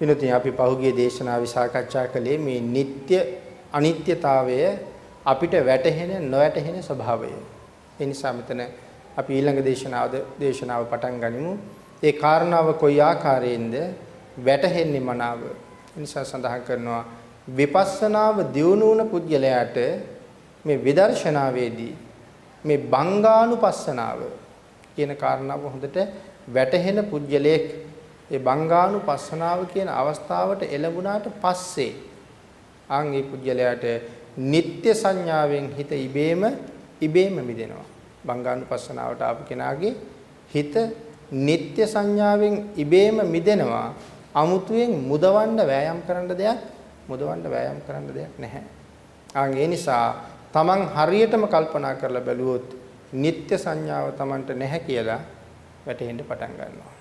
විනෝතිය අපි පහුගිය දේශනාවේ සාකච්ඡා කළේ මේ නিত্য අනිත්‍යතාවය අපිට වැටහෙන නොවැටහෙන ස්වභාවය. ඒ නිසා මෙතන අපි ඊළඟ දේශනාවද දේශනාව පටන් ගනිමු. ඒ කාරණාව කොයි ආකාරයෙන්ද වැටහෙන්නේ මනාව. ඒ නිසා සඳහන් කරනවා විපස්සනාව දියුණු වුණ පුද්ගලයාට මේ විදර්ශනාවේදී මේ බංගානුපස්සනාව කියන කාරණාව හොඳට වැටහෙන පුද්ගලයෙක් ඒ බංගානුපස්සනාව කියන අවස්ථාවට එළඹුණාට පස්සේ ආන් ඒ පුජ්‍යලයට නিত্য සංඥාවෙන් හිත ඉබේම ඉබේම මිදෙනවා. බංගානුපස්සනාවට ආපු කෙනාගේ හිත නিত্য සංඥාවෙන් ඉබේම මිදෙනවා. අමුතුවෙන් මුදවන්න වෑයම් කරන්න දෙයක් මුදවන්න වෑයම් කරන්න දෙයක් නැහැ. ආන් ඒ නිසා තමන් හරියටම කල්පනා කරලා බැලුවොත් නিত্য සංඥාව තමන්ට නැහැ කියලා වැටහෙන්න පටන් ගන්නවා.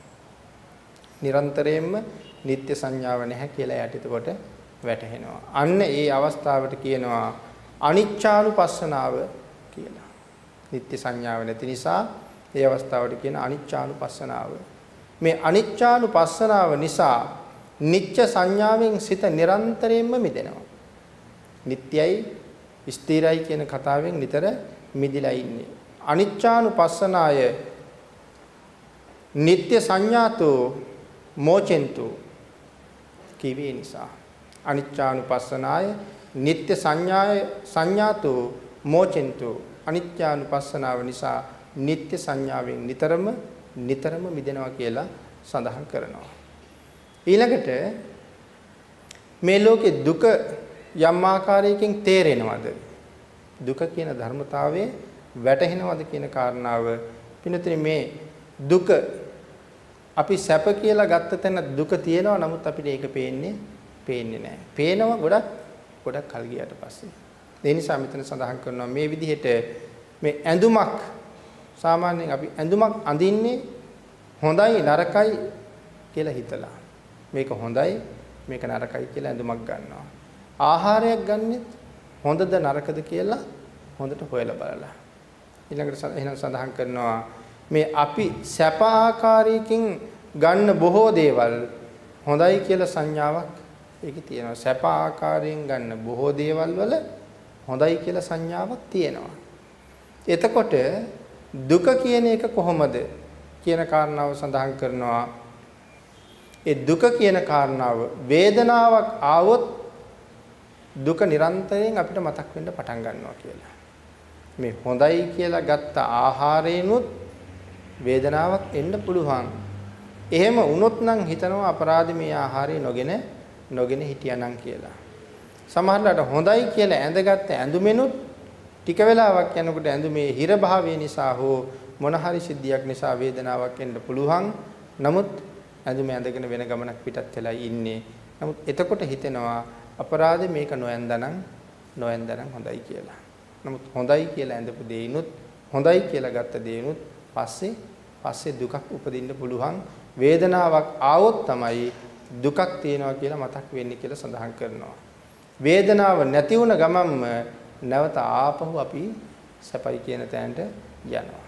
නිරන්තරයෙන්ම නিত্য සංඥාව නැහැ කියලා යාට එතකොට වැටහෙනවා. අන්න ඒ අවස්ථාවට කියනවා අනිච්චානුපස්සනාව කියලා. නিত্য සංඥාව නැති නිසා ඒ අවස්ථාවට කියන අනිච්චානුපස්සනාව. මේ අනිච්චානුපස්සනාව නිසා නිච්ච සංඥාවෙන් සිත නිරන්තරයෙන්ම මිදෙනවා. නිට්යයි ස්ථිරයි කියන කතාවෙන් නිතර මිදිලා ඉන්නේ. අනිච්චානුපස්සනාය නিত্য සංඥාතෝ මෝචෙන්තු කිවේ නිසා. අනිච්චානුපස්සනාය නিত্য සංඥාය සංඥාතු මෝචෙන්තු. අනිත්‍යානුපස්සනාව නිසා නিত্য සංඥාවෙන් නිතරම නිතරම මිදෙනවා කියලා සඳහන් කරනවා. ඊළඟට මේ ලෝකේ දුක යම් ආකාරයකින් තේරෙනවද? දුක කියන ධර්මතාවයේ වැටහෙනවද කියන කාරණාව පිනතුනි මේ දුක අපි සැප කියලා ගත්ත තැන දුක තියෙනවා නමුත් අපිට ඒක පේන්නේ පේන්නේ නැහැ. පේනවා ගොඩක් ගොඩක් කල් ගියාට පස්සේ. ඒ නිසා මෙතන සඳහන් කරනවා මේ විදිහට මේ ඇඳුමක් සාමාන්‍යයෙන් අපි ඇඳුමක් අඳින්නේ හොඳයි නරකයි කියලා හිතලා. මේක හොඳයි මේක නරකයි කියලා ඇඳුමක් ගන්නවා. ආහාරයක් ගන්නෙත් හොඳද නරකද කියලා හොඳට හොයලා බලලා. ඊළඟට එහෙනම් සඳහන් කරනවා මේ අපි සැප ආකාරයකින් ගන්න බොහෝ දේවල් හොඳයි කියලා සංඥාවක් ඒකේ තියෙනවා. සැප ආකාරයෙන් ගන්න බොහෝ දේවල් වල හොඳයි කියලා සංඥාවක් තියෙනවා. එතකොට දුක කියන එක කොහොමද කියන කාරණාව සඳහන් කරනවා. ඒ දුක කියන කාරණාව වේදනාවක් ආවොත් දුක නිරන්තරයෙන් අපිට මතක් වෙන්න පටන් ගන්නවා කියලා. මේ හොඳයි කියලා ගත්ත ආහාරයෙන්ුත් වේදනාවක් එන්න පුළුවන්. එහෙම වුණොත් නම් හිතනවා අපරාධ මේ ආහාරය නොගෙන නොගෙන හිටියානම් කියලා. සමහරවිට හොඳයි කියලා ඇඳගත්ත ඇඳුමෙනුත් ටික වෙලාවක් යනකොට ඇඳුමේ හිර භාවය නිසා හෝ මොන හරි සිද්ධියක් නිසා වේදනාවක් එන්න පුළුවන්. නමුත් ඇඳුම ඇඳගෙන වෙන ගමනක් පිටත් වෙලා ඉන්නේ. නමුත් එතකොට හිතෙනවා අපරාධ මේක නොඇඳනනම් නොඇඳනනම් හොඳයි කියලා. නමුත් හොඳයි කියලා ඇඳපු දේිනුත් හොඳයි කියලා ගත්ත දේිනුත් පස්සේ පස්සේ දුකක් උපදින්න පුළුවන් වේදනාවක් ආවොත් තමයි දුකක් තියෙනවා කියලා මතක් වෙන්නේ කියලා සඳහන් කරනවා. වේදනාව නැති වුණ ගමන්ම නැවත ආපහු අපි සැපයි කියන තැනට යනවා.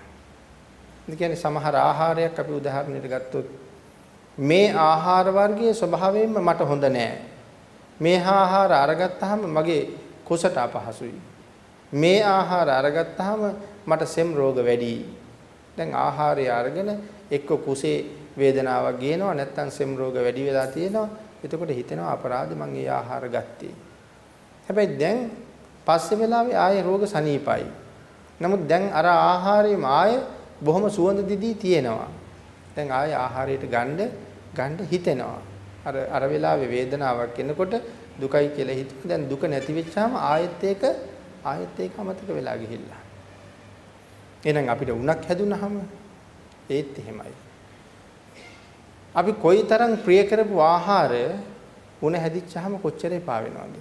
ඒ කියන්නේ සමහර ආහාරයක් අපි උදාහරණයක් ගත්තොත් මේ ආහාර වර්ගයේ ස්වභාවයෙන්ම මට හොඳ නෑ. මේ ආහාර අරගත්තාම මගේ කුසට අපහසුයි. මේ ආහාර අරගත්තාම මට සෙම් රෝග වැඩි. දැන් ආහාරය අරගෙන එක්ක කුසේ වේදනාවක් ගේනවා නැත්නම් සෙම් රෝග වැඩි වෙලා තියෙනවා. එතකොට හිතෙනවා අපරාධ මං ඒ ආහාර ගත්තේ. හැබැයි දැන් පස්සේ වෙලාවේ ආයේ රෝග සනීපයි. නමුත් දැන් අර ආහාරයම ආයේ බොහොම සුවඳ දිදී තියෙනවා. දැන් ආයේ ආහාරයට ගන්න ගන්න හිතෙනවා. අර අර වෙලාවේ වේදනාවක් එනකොට දුකයි කියලා හිතුවා. දැන් දුක නැති වෙච්චාම ආයෙත් ඒක ආයෙත් ඒක අමතක වෙලා ගිහිල්ලා. එහෙනම් අපිට උණක් හැදුනහම ඒත් එහෙමයි. අපි කොයිතරම් ප්‍රිය කරපු ආහාර උණ හැදිච්චාම කොච්චර එපා වෙනවද?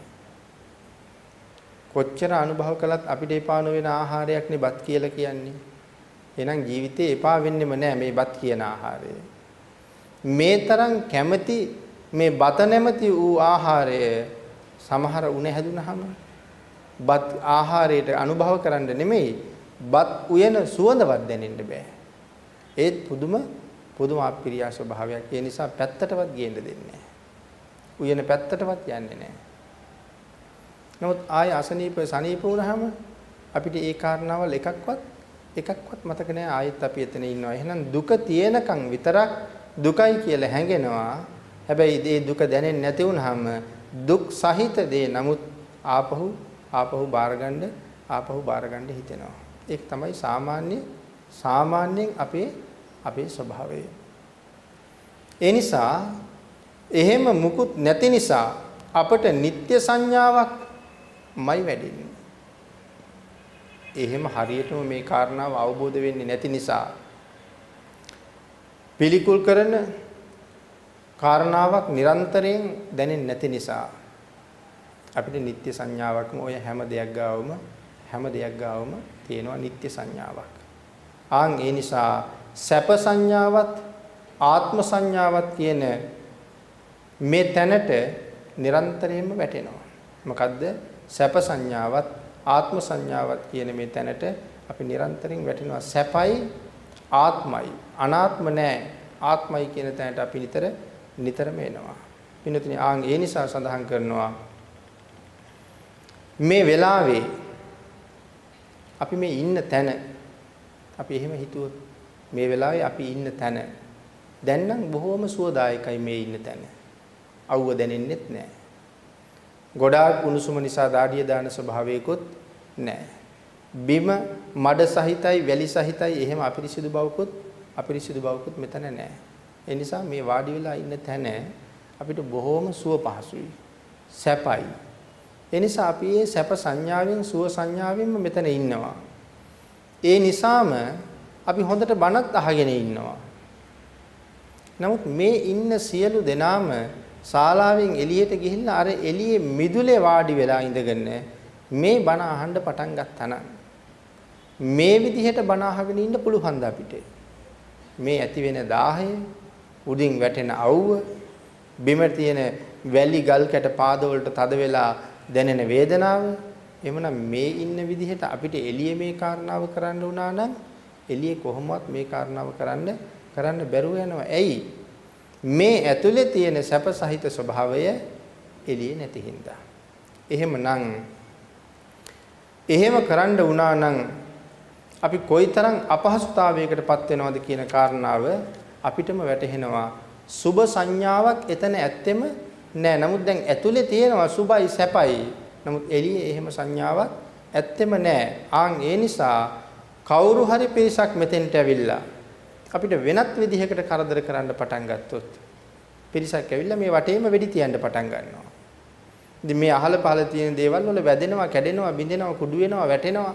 කොච්චර අනුභව කළත් අපිට එපා නොවන ආහාරයක් නේ බත් කියලා කියන්නේ. එහෙනම් ජීවිතේ එපා වෙන්නෙම නෑ මේ බත් කියන ආහාරය. මේ තරම් කැමැති මේ බත නැමැති වූ ආහාරය සමහර උණ හැදුනහම බත් ආහාරයට අනුභව කරන්න නෙමෙයි බත් උයන සුවඳවත් දැනෙන්න බෑ. ඒත් පුදුම පුදුම අප්‍රියා ස්වභාවයක්. ඒ නිසා පැත්තටවත් ගේන්න දෙන්නේ නැහැ. උයන පැත්තටවත් යන්නේ නැහැ. නමුත් ආය අසනීප සනීප වුණාම අපිට ඒ කාරණාවල් එකක්වත් එකක්වත් මතක නැහැ ආයෙත් අපි එතන ඉන්නවා. එහෙනම් දුක තියෙනකන් විතරක් දුකයි කියලා හැඟෙනවා. හැබැයි මේ දුක දැනෙන්නේ නැති වුනහම දුක් සහිත දේ නමුත් ආපහු ආපහු බාරගන්න ආපහු බාරගන්න හිතෙනවා. ඒක තමයි සාමාන්‍ය සාමාන්‍යයෙන් අපේ අපේ ස්වභාවය. ඒ නිසා එහෙම මුකුත් නැති නිසා අපට නিত্য සංඥාවක්මයි වැඩෙන්නේ. එහෙම හරියටම මේ කාරණාව අවබෝධ වෙන්නේ නැති නිසා පිළිකුල් කරන කාරණාවක් නිරන්තරයෙන් දැනෙන්නේ නැති නිසා අපිට නিত্য සංඥාවක්ම ওই හැම දෙයක් ගාවම හැම දෙයක් ගාවම තියෙනවා නিত্য සංඥාවක්. ආන් ඒ නිසා සැප සංඥාවත් ආත්ම සංඥාවත් කියන මේ තැනට නිරන්තරයෙන්ම වැටෙනවා. මොකද්ද? සැප සංඥාවත් ආත්ම සංඥාවත් කියන මේ තැනට අපි නිරන්තරයෙන් වැටෙනවා. සැපයි ආත්මයි. අනාත්ම නෑ. ආත්මයි කියන තැනට අපි නිතර නිතරම එනවා. පින්නතුනි ආන් ඒ නිසා සඳහන් කරනවා මේ වෙලාවේ අපි මේ ඉන්න තැන අපි එහෙම හිතුවොත් මේ වෙලාවේ අපි ඉන්න තැන දැන් නම් බොහොම සුවදායකයි මේ ඉන්න තැන. අවුව දැනෙන්නෙත් නැහැ. ගොඩාක් උණුසුම නිසා දාඩිය දාන ස්වභාවයකොත් නැහැ. බිම මඩ සහිතයි වැලි සහිතයි එහෙම අපිරිසිදු බවකුත් අපිරිසිදු බවකුත් මෙතන නැහැ. ඒ නිසා මේ වාඩි වෙලා ඉන්න තැන අපිට බොහොම සුව පහසුයි. සැපයි. ඒ නිසා අපි මේ සැප සංඥාවෙන් සුව සංඥාවෙන්ම මෙතන ඉන්නවා. ඒ නිසාම අපි හොඳට බණත් අහගෙන ඉන්නවා. නමුත් මේ ඉන්න සියලු දෙනාම ශාලාවෙන් එළියට ගිහිල්ලා අර එළියේ මිදුලේ වාඩි වෙලා ඉඳගෙන මේ බණ අහන්න පටන් ගත්තා මේ විදිහට බණ අහගෙන ඉන්න පුළුවන්ද අපිට? මේ ඇති වෙන දාහය, උඩින් වැටෙන අවුව, බිම තියෙන වැලි ගල් කැට පාදවලට තද වෙලා දැනෙන වේදනාව එhmenan මේ ඉන්න විදිහට අපිට එළියේ මේ කාරණාව කරන්න වුණා නම් එළියේ කොහොමවත් මේ කාරණාව කරන්න කරන්න බැරුව යනවා. ඇයි? මේ ඇතුලේ තියෙන සැප සහිත ස්වභාවය එළියේ නැති හින්දා. එහෙමනම් එහෙම කරන්න වුණා නම් අපි කොයිතරම් අපහසුතාවයකටපත් වෙනවද කියන කාරණාව අපිටම වැටහෙනවා. සුබ සංඥාවක් එතන ඇත්තෙම නෑ. නමුත් දැන් ඇතුලේ තියෙනවා සුබයි සැපයි. නමුත් එළියේ එහෙම සංඥාවක් ඇත්තෙම නෑ. ආන් ඒ නිසා කවුරු හරි පිරිසක් මෙතෙන්ට ඇවිල්ලා අපිට වෙනත් විදිහකට කරදර කරන්න පටන් ගත්තොත් පිරිසක් ඇවිල්ලා මේ වටේම වෙඩි තියන්න පටන් ගන්නවා. ඉතින් මේ අහල පහල තියෙන දේවල් වල වැදෙනවා, කැඩෙනවා, බිඳෙනවා, කුඩු වෙනවා, වැටෙනවා.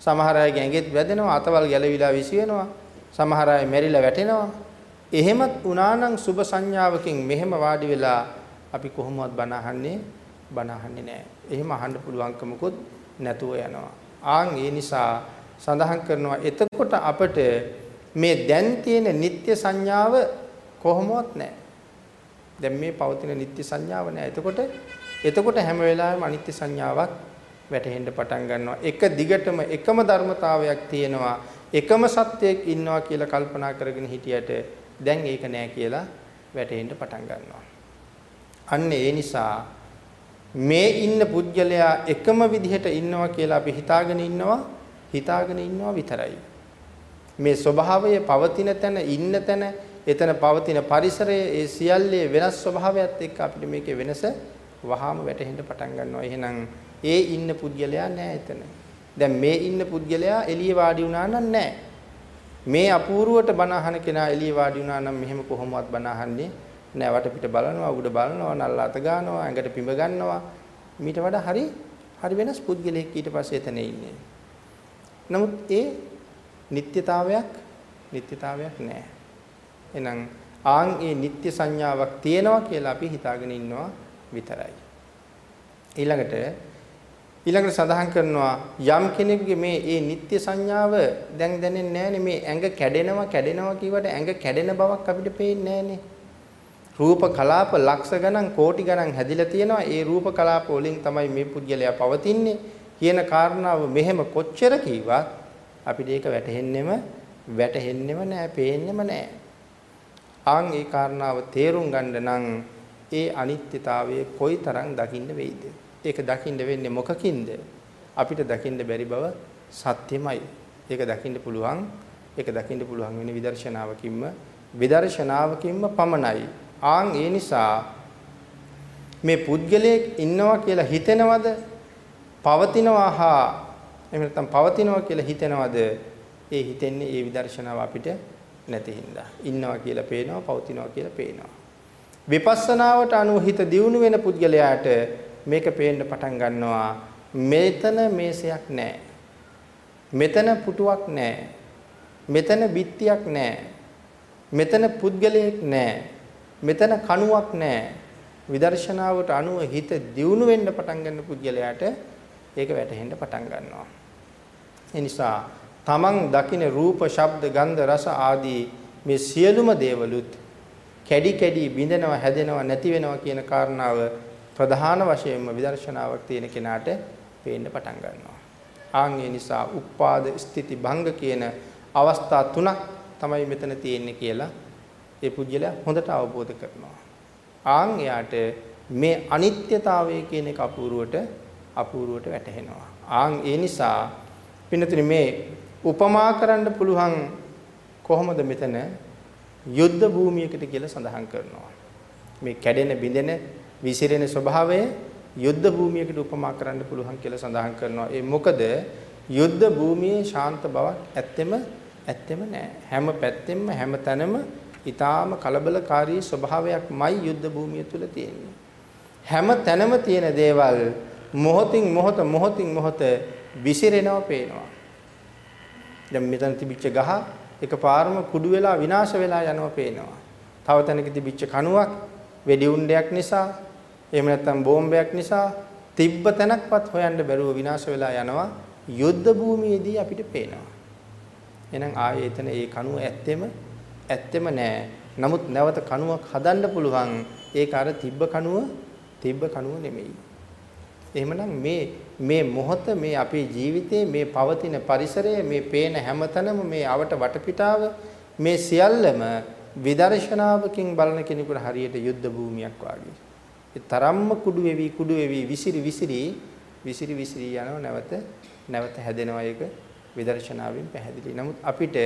සමහර අයගේ ඇඟෙත් වැදෙනවා, අතවල් ගැලවිලා විසි වෙනවා. සමහර අය මැරිලා වැටෙනවා. එහෙමත් වුණා නම් සුබ සංඥාවකින් මෙහෙම වාඩි වෙලා අපි කොහොමවත් බණ අහන්නේ බණ අහන්නේ නැහැ. එහෙම අහන්න පුළුවන්කමකුත් නැතුව යනවා. ආන් ඒ නිසා සඳහන් කරනවා එතකොට අපට මේ දැන් තියෙන නিত্য සංඥාව කොහොමවත් නැහැ. දැන් මේ පවතින නিত্য සංඥාව නැහැ. එතකොට එතකොට හැම වෙලාවෙම අනිත්‍ය සංඥාවක් වැටහෙන්න පටන් ගන්නවා. එක දිගටම එකම ධර්මතාවයක් තියෙනවා. එකම සත්‍යයක් ඉන්නවා කියලා කල්පනා කරගෙන හිටියට දැන් ඒක නෑ කියලා වැටෙන්න පටන් ගන්නවා. අන්න ඒ නිසා මේ ඉන්න පුජ්‍යලයා එකම විදිහට ඉන්නවා කියලා අපි හිතාගෙන ඉන්නවා හිතාගෙන ඉන්නවා විතරයි. මේ ස්වභාවය පවතින තැන ඉන්න තැන එතන පවතින පරිසරය ඒ සියල්ලේ වෙනස් ස්වභාවයත් එක්ක අපිට මේකේ වෙනස වහාම වැටහෙන්න පටන් ගන්නවා. එහෙනම් ඒ ඉන්න පුජ්‍යලයා නෑ එතන. දැන් මේ ඉන්න පුජ්‍යලයා එළිය වාඩි වුණා නම් නෑ. මේ අපූර්වට බණ අහන කෙනා එළිය වාඩි වුණා නම් මෙහෙම කොහොමවත් බණ අහන්නේ නෑ වටපිට බලනවා උඩ බලනවා නල්ල අත ගන්නවා ඇඟට පිඹ ගන්නවා. මීට වඩා හරි හරි වෙනස් පුද්ගලයෙක් ඊට පස්සේ එතන ඉන්නේ. නමුත් ඒ නිත්‍යතාවයක් නිත්‍යතාවයක් නෑ. එහෙනම් ආන් ඒ නිත්‍ය සංඥාවක් තියෙනවා කියලා අපි හිතාගෙන ඉන්නවා විතරයි. ඊළඟට ඊළඟට සඳහන් කරනවා යම් කෙනෙකුගේ මේ ඒ නිත්‍ය සංඥාව දැන් දැනෙන්නේ නැහැනේ මේ ඇඟ කැඩෙනවා කැඩෙනවා කියවට ඇඟ කැඩෙන බවක් අපිට පේන්නේ නැහැනේ රූප කලාප ලක්ෂ ගණන් කෝටි ගණන් හැදිලා තියෙනවා. ඒ රූප කලාප වලින් තමයි මේ පුද්ගලයා පවතින්නේ කියන කාරණාව මෙහෙම කොච්චර කීවත් අපිට ඒක වැටහෙන්නෙම වැටහෙන්නෙම නැහැ, පේන්නෙම නැහැ. ආන් ඒ කාරණාව තේරුම් ගන්න නම් ඒ අනිත්‍යතාවය කොයිතරම් දකින්න වෙයිද? ඒක දකින්න වෙන්නේ මොකකින්ද? අපිට දකින්න බැරි බව සත්‍යමයි. ඒක දකින්න පුළුවන්. ඒක දකින්න පුළුවන් වෙන්නේ විදර්ශනාවකින්ම විදර්ශනාවකින්ම පමණයි. ආන් ඒ නිසා මේ පුද්ගලයෙක් ඉන්නවා කියලා හිතෙනවද? පවතිනවා හා එහෙම නැත්නම් පවතිනවා කියලා හිතෙනවද? ඒ හිතෙන්නේ ඒ විදර්ශනාව අපිට නැති හින්දා. ඉන්නවා කියලා පේනවා, පවතිනවා කියලා පේනවා. විපස්සනාවට අනුව හිත දියුණු වෙන පුද්ගලයාට මේක පේන්න පටන් ගන්නවා. මෙතන මේසයක් නැහැ. මෙතන පුටුවක් නැහැ. මෙතන බිත්තියක් නැහැ. මෙතන පුද්ගලයෙක් නැහැ. මෙතන කණුවක් නැහැ. විදර්ශනාවට අනුව හිත දියුණු වෙන්න පටන් ගන්න පුද්ගලයාට ඒක වැටහෙන්න පටන් ගන්නවා. ඒ නිසා තමන් දකින රූප, ශබ්ද, ගන්ධ, රස ආදී මේ සියලුම දේවලුත් කැඩි කැඩි බිඳෙනවා, හැදෙනවා, නැති වෙනවා කියන කාරණාව ප්‍රධාන වශයෙන්ම විදර්ශනාවක් තියෙන කෙනාට පේන්න පටන් ගන්නවා. ආන් ඒ නිසා උපාද ස්ථಿತಿ භංග කියන අවස්ථා තුනක් තමයි මෙතන තියෙන්නේ කියලා ඒ පුජ්‍යලයා හොඳට අවබෝධ කරනවා. ආන් එයාට මේ අනිත්‍යතාවය කියන එක අපූර්වට අපූර්වට වැටහෙනවා. ආන් ඒ නිසා පින්නතුනි මේ උපමා කරන්න පුළුවන් කොහොමද මෙතන යුද්ධ භූමියකට කියලා සඳහන් කරනවා. මේ කැඩෙන බිඳෙන විසිරෙන ස්වභාවය යුද්ධ භූමියකට උපමා කරන්න පුළුවන් කියලා සඳහන් කරනවා. ඒ මොකද යුද්ධ භූමියේ ශාන්ත බවක් ඇත්තෙම ඇත්තෙම නෑ. හැම පැත්තෙම හැම තැනම ඊටාම කලබලකාරී ස්වභාවයක්මයි යුද්ධ භූමිය තුල තියෙන්නේ. හැම තැනම තියෙන දේවල් මොහොතින් මොහොත මොහොතින් මොහොත විසිරෙනවා පේනවා. දැන් මෙතන තිබිච්ච ගහ එකපාරම කුඩු වෙලා විනාශ වෙලා යනවා පේනවා. තව තැනක තිබිච්ච කණුවක් වෙඩි උණ්ඩයක් නිසා එහෙම නැත්නම් බෝම්බයක් නිසා තිබ්බ තැනක්වත් හොයන්න බැරුව විනාශ වෙලා යනවා යුද්ධ භූමියේදී අපිට පේනවා. එහෙනම් ආයේ එතන ඒ කණුව ඇත්තෙම ඇත්තෙම නෑ. නමුත් නැවත කණුවක් හදන්න පුළුවන් ඒක අර තිබ්බ කණුව තිබ්බ කණුව නෙමෙයි. එහෙමනම් මේ මේ මොහොත මේ අපේ ජීවිතයේ මේ පවතින පරිසරය මේ පේන හැමතැනම මේ අවට වටපිටාව මේ සියල්ලම විදර්ශනාවකින් බලන කෙනෙකුට හරියට යුද්ධ භූමියක් වාගේ. ඒ තරම්ම කුඩු වෙවි කුඩු වෙවි විසිරි විසිරි විසිරි විසිරි යනවා නැවත නැවත හැදෙනවා ඒක විදර්ශනාවෙන් පැහැදිලි. නමුත් අපිට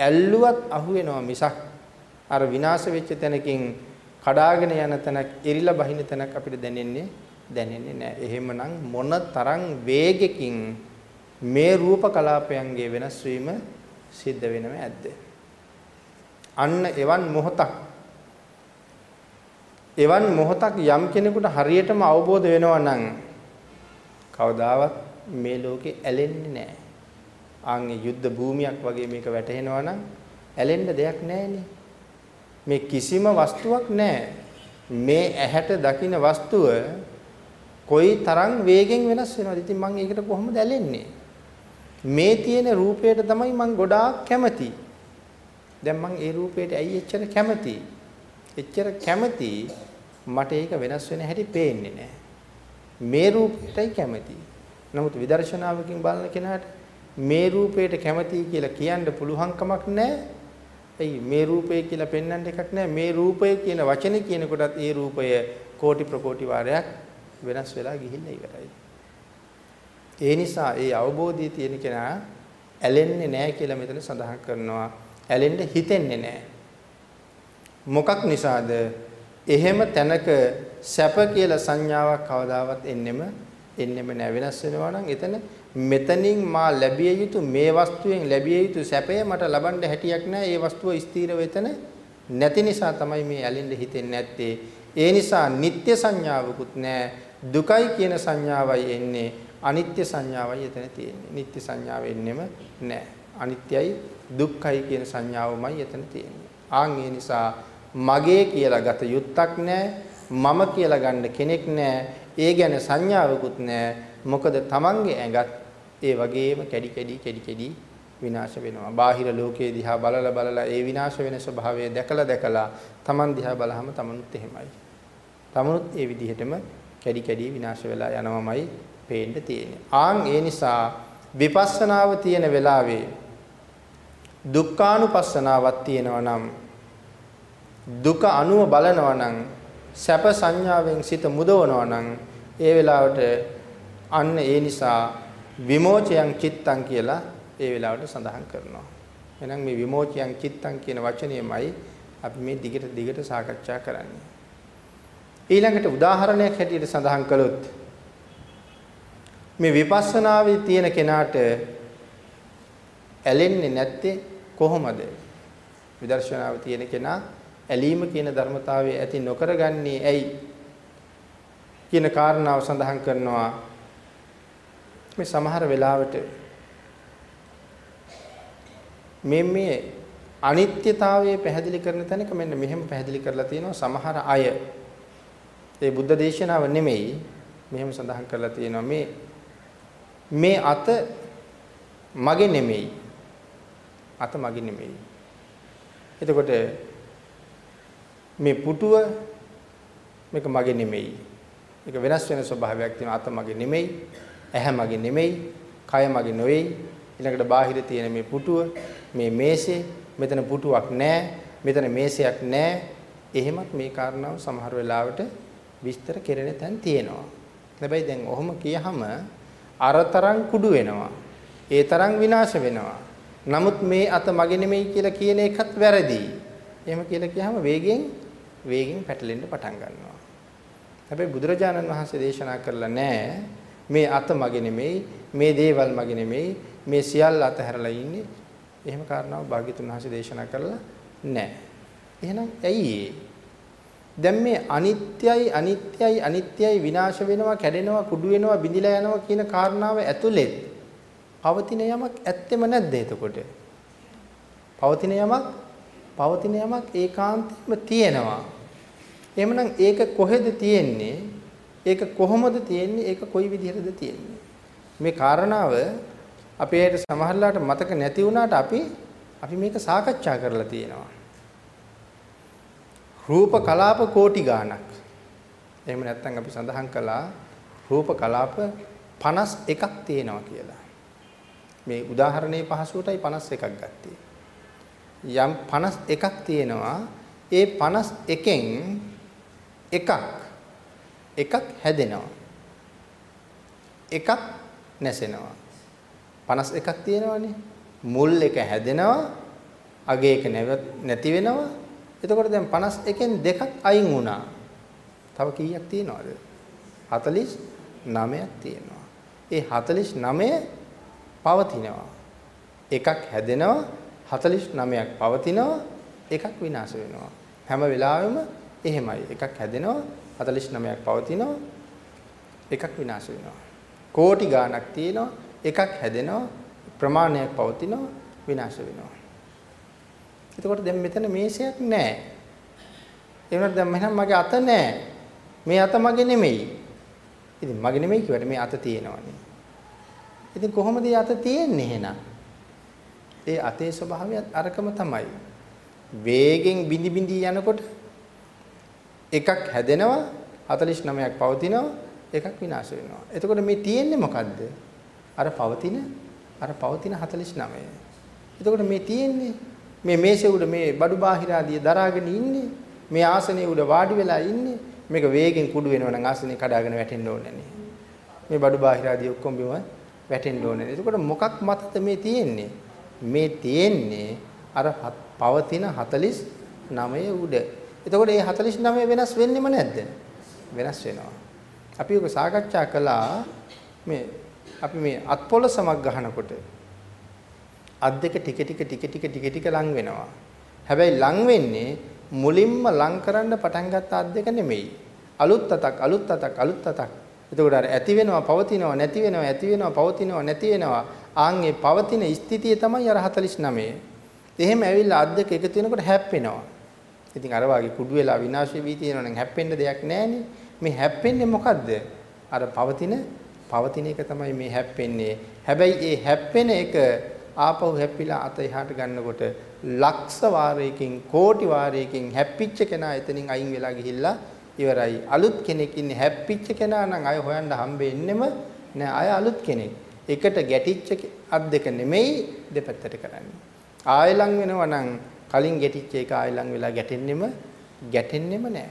ඇල්ලුවත් අහු වෙනවා මිසක් අර විනාශ වෙච්ච තැනකින් කඩාගෙන යන තැනක් එරිලා බහින තැනක් අපිට දැනෙන්නේ දැනෙන්නේ නැහැ. එහෙමනම් මොන තරම් වේගකින් මේ රූප කලාපයන්ගේ වෙනස් වීම සිද්ධ වෙනව ඇද්ද? අන්න එවන් මොහොතක් එවන් මොහොතක් යම් කෙනෙකුට හරියටම අවබෝධ වෙනවා නම් කවදාවත් මේ ලෝකේ ඇලෙන්නේ නැහැ. ආන්ගේ යුද්ධ භූමියක් වගේ මේක වැටහෙනවා නම් ඇලෙන්න දෙයක් නැහැනේ. මේ කිසිම වස්තුවක් නැහැ. මේ ඇහැට දකින වස්තුව කොයි තරම් වේගෙන් වෙනස් වෙනවද? ඉතින් මම ඒකට කොහොමද ඇලෙන්නේ? මේ තියෙන රූපයට තමයි මම ගොඩාක් කැමති. දැන් මම ඒ රූපයට ඇයි එච්චර කැමති? එච්චර කැමති මට ඒක වෙනස් වෙන හැටි පේන්නේ නැහැ. මේ රූපයටයි කැමති. නමුත් විදර්ශනාවකින් බලන කෙනාට මේ රූපයට කැමති කියලා කියන්න පුළුවන් කමක් නැහැ. එයි මේ රූපය කියලා පෙන්වන්න එකක් නැහැ. මේ රූපය කියන වචනේ කියනකොටත් ඒ රූපය කෝටි ප්‍රකෝටි වාරයක් වෙනස් වෙලා ගිහිල්ලා ඉවරයි. ඒ නිසා ඒ අවබෝධය තියෙන කෙනා ඇලෙන්නේ නැහැ කියලා මෙතන සඳහන් කරනවා. ඇලෙන්න හිතෙන්නේ නැහැ. මොකක් නිසාද? එහෙම තැනක සැප කියලා සංඥාවක් කවදාවත් එන්නෙම එන්නෙම නැහැ. වෙනස් වෙනවා නම් එතන මෙතනින් මා ලැබිය යුතු මේ වස්තුවෙන් ලැබිය යුතු සැපය මට ලබන්න හැටියක් නැහැ. ඒ වස්තුව ස්ථිර වෙතන නැති නිසා තමයි මේ ඇලෙන්න හිතෙන්නේ නැත්තේ. ඒ නිසා නিত্য සංඥාවකුත් නැහැ. දුකයි කියන සංඥාවයි එන්නේ අනිත්‍ය සංඥාවයි එතන තියෙන්නේ. නිට්ටය සංඥාව එන්නෙම නැහැ. අනිත්‍යයි දුක්ඛයි කියන සංඥාවමයි එතන තියෙන්නේ. ආන් ඒ නිසා මගේ කියලා ගත යුත්තක් නැහැ. මම කියලා ගන්න කෙනෙක් නැහැ. ඒ ගැන සංඥාවකුත් නැහැ. මොකද Tamange ඇඟත් ඒ වගේම කැඩි කැඩි කැඩි කැඩි විනාශ වෙනවා. බාහිර ලෝකයේ දිහා බලලා බලලා ඒ විනාශ වෙන ස්වභාවය දැකලා දැකලා Taman දිහා බලහම Tamanුත් එහෙමයි. Tamanුත් ඒ විදිහටම කැඩි කැඩි විනාශ වෙලා යනවමයි පේන්න තියෙන්නේ. ආන් ඒ නිසා විපස්සනාව තියෙන වෙලාවේ දුක්ඛානුපස්සනාවක් තියෙනවා නම් දුක අනුව බලනවා නම් සැප සංඥාවෙන් සිත මුදවනවා නම් ඒ වෙලාවට අන්න ඒ නිසා විමෝචයන් චිත්තං කියලා ඒ වෙලාවට සඳහන් කරනවා. එහෙනම් මේ විමෝචයන් චිත්තං කියන වචනයමයි අපි මේ දිගට දිගට සාකච්ඡා කරන්නේ. ඊළඟට උදාහරණයක් හැටියට සඳහන් කළොත් මේ විපස්සනාවේ තියෙන කෙනාට ඇලෙන්නේ නැත්තේ කොහොමද? විදර්ශනාව තියෙන කෙනා ඇලීම කියන ධර්මතාවය ඇති නොකරගන්නේ ඇයි? කියන කාරණාව සඳහන් කරනවා මේ සමහර වෙලාවට මේ මේ අනිත්‍යතාවය පැහැදිලි කරන තැනක මෙන්න මෙහෙම පැහැදිලි කරලා තියෙනවා. සමහර අය ඒ බුද්ධ දේශනාව නෙමෙයි මෙහෙම සඳහන් කරලා තියෙනවා. මේ මේ අත මගේ නෙමෙයි. අත මගේ නෙමෙයි. එතකොට මේ පුටුව මේක මගේ නෙමෙයි. මේක වෙනස් වෙන ස්වභාවයක් තියෙනවා. අත මගේ නෙමෙයි. ඇහැ මගේ නෙමෙයි කය මගේ නොවේයි. ඊළඟට බාහිර තියෙන මේ පුටුව මේ මේසේ මෙතන පුටුවක් නැහැ මෙතන මේසයක් නැහැ එහෙමත් මේ කාරණාව සමහර වෙලාවට විස්තර කෙරෙන තැන් තියෙනවා. හැබැයි දැන් ඔහොම කියහම අරතරන් කුඩු වෙනවා. ඒ තරම් විනාශ වෙනවා. නමුත් මේ අත මගේ නෙමෙයි කියලා කියන එකත් වැරදි. එහෙම කියලා කියහම වේගෙන් වේගෙන් පැටලෙන්න පටන් ගන්නවා. හැබැයි බුදුරජාණන් වහන්සේ දේශනා කරලා නැහැ මේ අත මගේ නෙමෙයි මේ දේවල් මගේ නෙමෙයි මේ සියල්ල අතහැරලා ඉන්නේ එහෙම කාරණාව භාග්‍යතුන් වහන්සේ දේශනා කරලා නැහැ. එහෙනම් ඇයි දැන් මේ අනිත්‍යයි අනිත්‍යයි අනිත්‍යයි විනාශ වෙනවා කැඩෙනවා කුඩු වෙනවා බිඳිලා යනවා කියන කාරණාව ඇතුළේ පවතින යමක් ඇත්තෙම නැද්ද එතකොට? පවතින යමක් පවතින යමක් ඒකාන්තයෙන්ම තියෙනවා. එහෙමනම් ඒක කොහෙද තියෙන්නේ? ඒක කොහොමද තියෙන්නේ? ඒක කොයි විදිහටද තියෙන්නේ? මේ කාරණාව අපේ ඇයට සමහරලාට මතක නැති වුණාට අපි අපි මේක සාකච්ඡා කරලා තියෙනවා. රූප කලාප කෝටි ගාණක්. එහෙම නැත්නම් අපි සඳහන් කළා රූප කලාප 51ක් තියෙනවා කියලා. මේ උදාහරණේ පහසුවටයි 51ක් ගත්තේ. යම් 51ක් තියෙනවා ඒ 51කින් එකක් එකක් හැදෙනවා. එකක් නැසෙනවා. 51ක් තියෙනවනේ. මුල් එක හැදෙනවා, අගේ එක නැති වෙනවා. එතකොට දැන් 51න් දෙකක් අයින් වුණා. තව කීයක් තියෙනවද? 49ක් තියෙනවා. ඒ 49 පවතිනවා. එකක් හැදෙනවා, 49ක් පවතිනවා, එකක් විනාශ වෙනවා. හැම වෙලාවෙම එහෙමයි. එකක් හැදෙනවා, 49ක් පවතිනවා, එකක් විනාශ වෙනවා. කෝටි ගාණක් තියෙනවා එකක් හැදෙනවා ප්‍රමාණයක් පවතිනවා විනාශ වෙනවා. එතකොට දැන් මෙතන මේසයක් නැහැ. ඒ වුණාට දැන් මෙහෙනම් මගේ අත නැහැ. මේ අත මගේ නෙමෙයි. ඉතින් මගේ නෙමෙයි කියවට මේ අත තියෙනවනේ. ඉතින් කොහොමද මේ අත තියෙන්නේ එහෙනම්? ඒ අතේ ස්වභාවයත් අරකම තමයි. වේගෙන් බිඳි බිඳි යනකොට එකක් හැදෙනවා 49ක් පවතිනවා එකක් විනාශ වෙනවා. එතකොට මේ තියෙන්නේ මොකද්ද? අර පවතින අර පවතින 49. එතකොට මේ තියෙන්නේ මේ මේසෙ උඩ මේ බඩු බාහිර ආදී දරාගෙන ඉන්නේ මේ ආසනයේ උඩ වාඩි වෙලා ඉන්නේ මේක වේගෙන් කුඩු වෙනවා නම් ආසනේ කඩාගෙන වැටෙන්න ඕනේ නේ. මේ බඩු බාහිර ආදී ඔක්කොම බිම වැටෙන්න ඕනේ. එතකොට මොකක් මතද මේ තියෙන්නේ? මේ තියෙන්නේ අර පවතින 49 උඩ. එතකොට මේ 49 වෙනස් වෙන්නෙම නැද්ද? වෙනස් වෙනවා. අපි ඔක සාකච්ඡා කළා මේ අපි මේ අත්පොළසමක් ගහනකොට අත් දෙක ටික ටික ටික ටික ටික ටික ලං වෙනවා. හැබැයි ලං වෙන්නේ මුලින්ම ලං කරන්න පටන් ගත්ත අත් දෙක නෙමෙයි. අලුත් අතක් අලුත් අතක් අලුත් අතක්. එතකොට අර ඇති වෙනවා පවතිනවා නැති වෙනවා ඇති වෙනවා පවතිනවා නැති වෙනවා. ආන්ගේ පවතින ස්ථිතිය තමයි අර 49. එහෙම ඇවිල්ලා අත් දෙක එකතු වෙනකොට හැප්පෙනවා. ඉතින් අර වාගේ කුඩු වෙලා විනාශ වී තියෙනවා නම් හැප්පෙන්න දෙයක් නැහැනේ. මේ හැප්පෙන්නේ මොකද්ද? අර පවතින පවතින එක තමයි මේ හැප්පෙන්නේ. හැබැයි ඒ හැප්පෙන එක ආපහු හැප්පිලා අත එහාට ගන්නකොට ලක්ෂ වාරයකින් කෝටි වාරයකින් හැප්පිච්ච කෙනා එතනින් අයින් වෙලා ගිහිල්ලා ඉවරයි. අලුත් කෙනෙක් ඉන්නේ හැප්පිච්ච කෙනා නම් අය හොයන්න හම්බෙන්නෙම නෑ. අය අලුත් කෙනෙක්. එකට ගැටිච්ච අත් දෙක නෙමෙයි දෙපැත්තට කරන්නේ. ආයෙලං වෙනවා නම් කලින් ගැටිච්ච එක ආයෙලං වෙලා ගැටෙන්නෙම ගැටෙන්නෙම නෑ.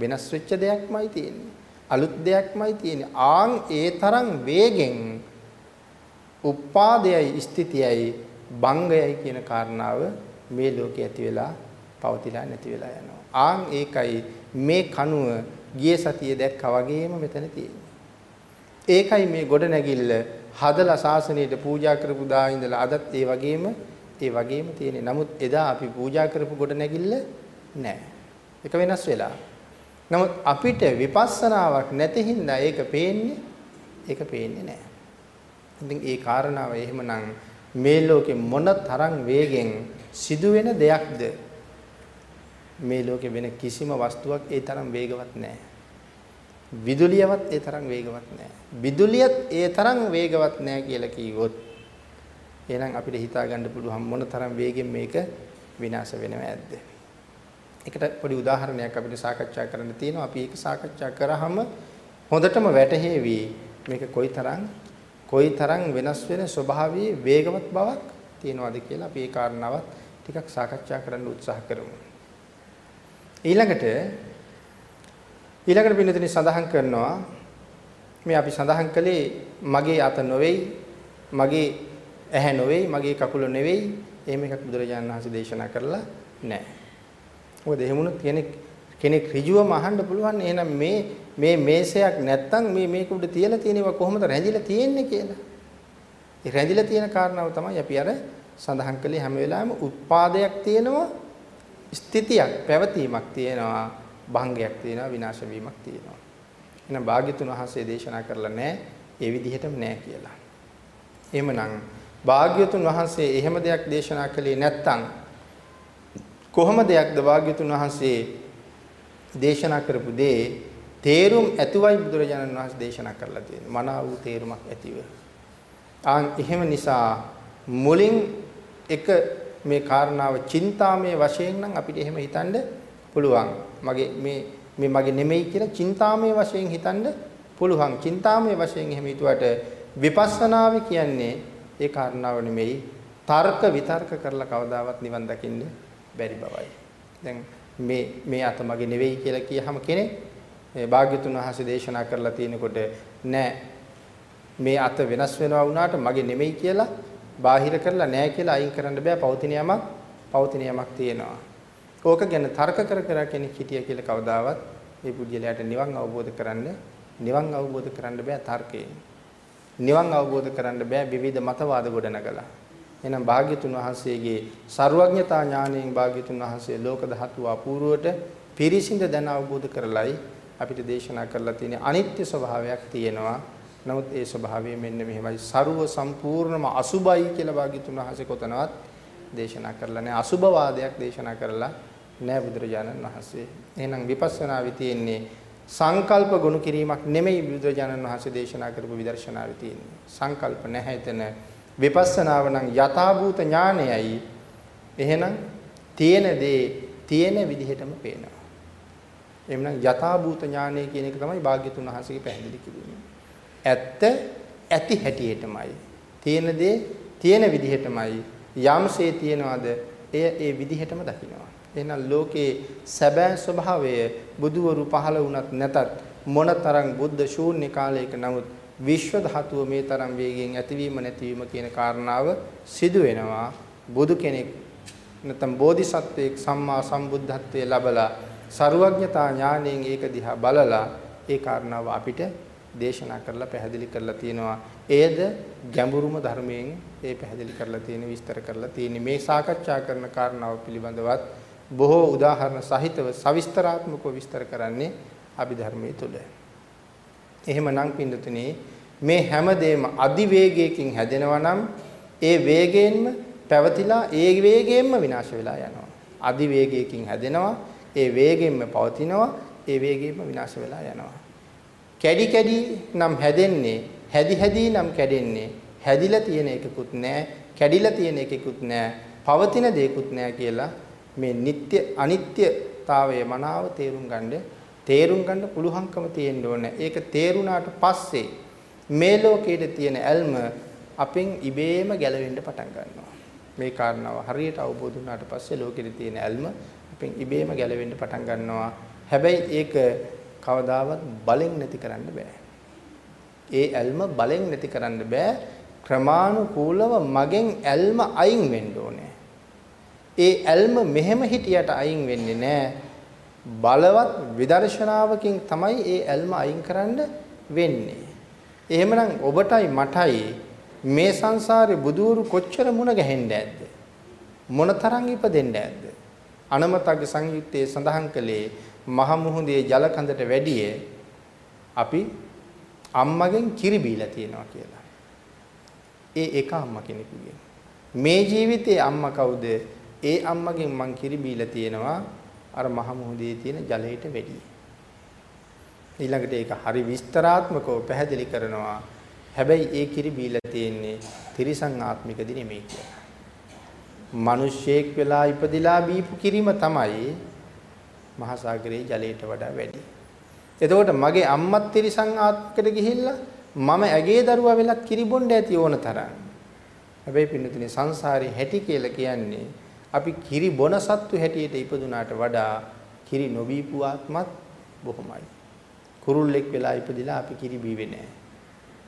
වෙනස් වෙච්ච දෙයක්මයි තියෙන්නේ. අලුත් දෙයක්මයි තියෙන්නේ. ආන් ඒ තරම් වේගෙන් උපාදයයි ස්ථිතියයි බංගයයි කියන කාරණාව මේ ලෝකේ ඇති වෙලා පවතිලා නැති වෙලා යනවා. ආන් ඒකයි මේ කණුව ගිය සතියේ දැක්කා වගේම මෙතන තියෙන්නේ. ඒකයි මේ ගොඩනැගිල්ල හදලා ශාසනයට පූජා කරපු දා ඉඳලා අදත් ඒ වගේම ඒ වගේම තියෙන්නේ. නමුත් එදා අපි පූජා කරපු ගොඩනැගිල්ල නෑ. ඒක වෙනස් වෙලා. නමුත් අපිට විපස්සනාවක් නැති හින්දා ඒක පේන්නේ ඒක පේන්නේ නෑ. ඉතින් ඒ කාරණාව එහෙමනම් මේ ලෝකෙ මොන තරම් වේගෙන් සිදුවෙන දෙයක්ද මේ ලෝකෙ වෙන කිසිම වස්තුවක් ඒ තරම් වේගවත් නැහැ. විදුලියවත් ඒ තරම් වේගවත් නැහැ. විදුලියත් ඒ තරම් වේගවත් නැහැ කියලා කිව්වොත් එහෙනම් අපිට හිතා ගන්න පුළුවන් මොන තරම් වේගෙන් මේක විනාශ වෙනව ඇද්ද? ඒකට පොඩි උදාහරණයක් අපිට සාකච්ඡා කරන්න තියෙනවා. අපි ඒක සාකච්ඡා කරාම හොඳටම වැටහෙවි මේක කොයිතරම් කොයිතරම් වෙනස් වෙන ස්වභාවයේ වේගවත් බවක් තියෙනවද කියලා අපි ඒ කාරණාවත් ටිකක් සාකච්ඡා කරන්න උත්සාහ කරමු. ඊළඟට ඊළඟට පින්නතනි සඳහන් කරනවා මේ අපි සඳහන් කළේ මගේ අත නොවේයි මගේ ඇහැ නොවේයි මගේ කකුල නෙවෙයි එහෙම එකක් බුදුරජාණන් වහන්සේ දේශනා කරලා නැහැ. මොකද එහෙමුණොත් කෙනෙක් කෙනෙක් ඍජුවම අහන්න පුළුවන් එහෙනම් මේ මේ මේසයක් නැත්තම් මේ මේක උඩ තියලා තියෙනවා කොහොමද රැඳිලා තියෙන්නේ කියලා. ඒ රැඳිලා තියෙන කාරණාව තමයි අපි අර සඳහන් කළේ හැම වෙලාවෙම උත්පාදයක් තියෙනවා ස්ථිතියක් පැවතීමක් තියෙනවා භංගයක් තියෙනවා විනාශ වීමක් තියෙනවා. එහෙනම් භාග්‍යතුන් වහන්සේ දේශනා කරලා නැහැ ඒ විදිහටම නැහැ කියලා. එහෙමනම් භාග්‍යතුන් වහන්සේ එහෙම දෙයක් දේශනා කළේ නැත්තම් කොහොම දෙයක්ද භාග්‍යතුන් වහන්සේ දේශනා කරපු දේ තේරුම් ඇතුවයි බුදුරජාණන් වහන්සේ දේශනා කරලා තියෙන්නේ. මනා වූ තේරුමක් ඇතිව. ආන් එහෙම නිසා මුලින් එක මේ කාරණාව චින්තාමය වශයෙන් නම් අපිට එහෙම හිතන්න පුළුවන්. මගේ මේ මේ මගේ නෙමෙයි කියලා චින්තාමය වශයෙන් හිතන්න පුළුවන්. චින්තාමය වශයෙන් එහෙම හිතුවට විපස්සනාව කියන්නේ ඒ කාරණාව නෙමෙයි. තර්ක විතර්ක කරලා කවදාවත් නිවන් දකින්න බැරි බවයි. දැන් මේ මේ අත මගේ නෙවෙයි කියලා කියහම කෙනෙක් මේ භාග්‍යතුන් වහන්සේ දේශනා කරලා තියෙනකොට නෑ මේ අත වෙනස් වෙනවා වුණාට මගේ නෙමෙයි කියලා බාහිර කරලා නෑ කියලා අයින් කරන්න බෑ පවතින යමක් පවතින යමක් තියෙනවා. ඕක ගැන තර්ක කර කර කෙනෙක් හිටිය කියලා කවදාවත් මේ පුජ්‍යලයට නිවන් අවබෝධ කරන්න නිවන් අවබෝධ කරන්න බෑ තර්කයෙන්. නිවන් අවබෝධ කරන්න බෑ විවිධ මතවාද ගොඩනගලා. එහෙනම් භාග්‍යතුන් වහන්සේගේ ਸਰුවඥතා ඥාණයෙන් භාග්‍යතුන් වහන්සේ ලෝක ධාතුව අපූර්වට පිරිසිඳ දැන අවබෝධ කරලයි අපිට දේශනා කරලා තියෙන අනිත්‍ය ස්වභාවයක් තියෙනවා. නමුත් ඒ ස්වභාවය මෙන්න මෙහෙමයි. ਸਰුව සම්පූර්ණම අසුබයි කියලා භාග්‍යතුන් වහන්සේ කොතනවත් දේශනා කරලා නැහැ. අසුබ වාදයක් දේශනා කරලා නැහැ බුදුරජාණන් වහන්සේ. එහෙනම් විපස්සනා විතියෙන්නේ සංකල්ප ගොනු කිරීමක් නෙමෙයි බුදුරජාණන් වහන්සේ දේශනා කරපු විදර්ශනාවේ තියෙන්නේ. සංකල්ප නැහැ එතන. විපස්සනාව නම් යථාභූත ඥානයයි. එහෙනම් තියෙන දේ තියෙන විදිහටම පේනවා. එhmenan යථාභූත ඥානය කියන එක තමයි භාග්‍යතුන් වහන්සේගේ පැහැදිලි කිරීම. ඇත්ත ඇති හැටියටමයි. තියෙන දේ තියෙන විදිහටමයි. යම්සේ තියනවාද එය ඒ විදිහටම දකිනවා. එහෙනම් ලෝකේ සැබෑ ස්වභාවය බුදුවරු පහළ වුණත් නැතත් මොනතරම් බුද්ධ ශූන්‍ය කාලයක නමුත් විශ්ව ධාතුව මේ තරම් වේගයෙන් ඇතිවීම නැතිවීම කියන කාරණාව සිදු වෙනවා බුදු කෙනෙක් නැත්නම් බෝධිසත්වයෙක් සම්මා සම්බුද්ධත්වයේ ලබලා ਸਰුවඥතා ඥාණයෙන් ඒක දිහා බලලා ඒ කාරණාව අපිට දේශනා කරලා පැහැදිලි කරලා තියෙනවා. එයද ගැඹුරුම ධර්මයෙන් ඒ පැහැදිලි කරලා තියෙන විස්තර කරලා තියෙන මේ සාකච්ඡා කරන කාරණාව පිළිබඳවත් බොහෝ උදාහරණ සහිතව සවිස්තරාත්මකව විස්තර කරන්නේ අභිධර්මයේ තුල. එහෙමනම් පින්නතුනේ මේ හැමදේම අධිවේගයකින් හැදෙනවා නම් ඒ වේගයෙන්ම පැවතිලා ඒ වේගයෙන්ම විනාශ වෙලා යනවා. අධිවේගයකින් හැදෙනවා ඒ වේගයෙන්ම පවතිනවා ඒ වේගයෙන්ම විනාශ වෙලා යනවා. කැඩි කැඩි නම් හැදෙන්නේ හැදි හැදි නම් කැඩෙන්නේ හැදිලා තියෙන එකකුත් නැහැ කැඩිලා තියෙන එකකුත් නැහැ පවතින දෙයක්කුත් නැහැ කියලා මේ නিত্য අනිත්‍යතාවය මනාව තේරුම් ගන්න තේරුම් ගන්න පුළුවන්කම තියෙන්න ඕනේ. ඒක තේරුණාට පස්සේ මේ ලෝකයේ තියෙන ඇල්ම අපෙන් ඉබේම ගැලවෙන්න පටන් ගන්නවා. මේ කාරණාව හරියට අවබෝධ වුණාට පස්සේ ලෝකෙට තියෙන ඇල්ම අපෙන් ඉබේම ගැලවෙන්න පටන් ගන්නවා. හැබැයි ඒක කවදාවත් බලෙන් නැති කරන්න බෑ. ඒ ඇල්ම බලෙන් නැති කරන්න බෑ. ක්‍රමානුකූලව මගෙන් ඇල්ම අයින් වෙන්න ඕනේ. ඒ ඇල්ම මෙහෙම හිටියට අයින් වෙන්නේ නෑ. බලවත් විදර්ශනාවකින් තමයි ඒ ඇල්ම අයින් කරන්න වෙන්නේ. එහෙමනම් ඔබටයි මටයි මේ සංසාරේ බුදුරු කොච්චර මුණ ගැහෙන්න ඇද්ද? මොන තරම් ඉපදෙන්න ඇද්ද? අනමතග්ග සංයුත්තේ සඳහන් කළේ මහ මුහුදේ ජල කඳට වැඩිය අපි අම්මගෙන් කිරි බීලා තියෙනවා කියලා. ඒ එක අම්මා කෙනෙකුගෙන්. මේ ජීවිතේ අම්මා කවුද? ඒ අම්මගෙන් මං කිරි බීලා තියෙනවා අර මහ මුහුදේ තියෙන ජලයට වැඩිය. ඊළඟට ඒක හරි විස්තරාත්මකව පැහැදිලි කරනවා. හැබැයි ඒ කිරි බීලා තියෙන්නේ තිරිසන් ආත්මිකදී නෙමෙයි කියලා. මිනිස්සෙක් වෙලා ඉපදිලා බීපු කිරිම තමයි මහා සාගරයේ ජලයට වඩා වැඩි. එතකොට මගේ අම්මත් තිරිසන් ආත්මිකට ගිහිල්ලා මම ඇගේ දරුවා වෙලත් කිරි බොණ්ඩ ඇති ඕන තරම්. හැබැයි පින්නතුනේ සංසාරේ හැටි කියලා කියන්නේ අපි කිරි බොන සත්තු හැටියට ඉපදුනාට වඩා කිරි නොබීපු ආත්මත් බොහොමයි. කුරුල්ලෙක් වෙලා ඉපදිලා අපි කිරි බීවේ නැහැ.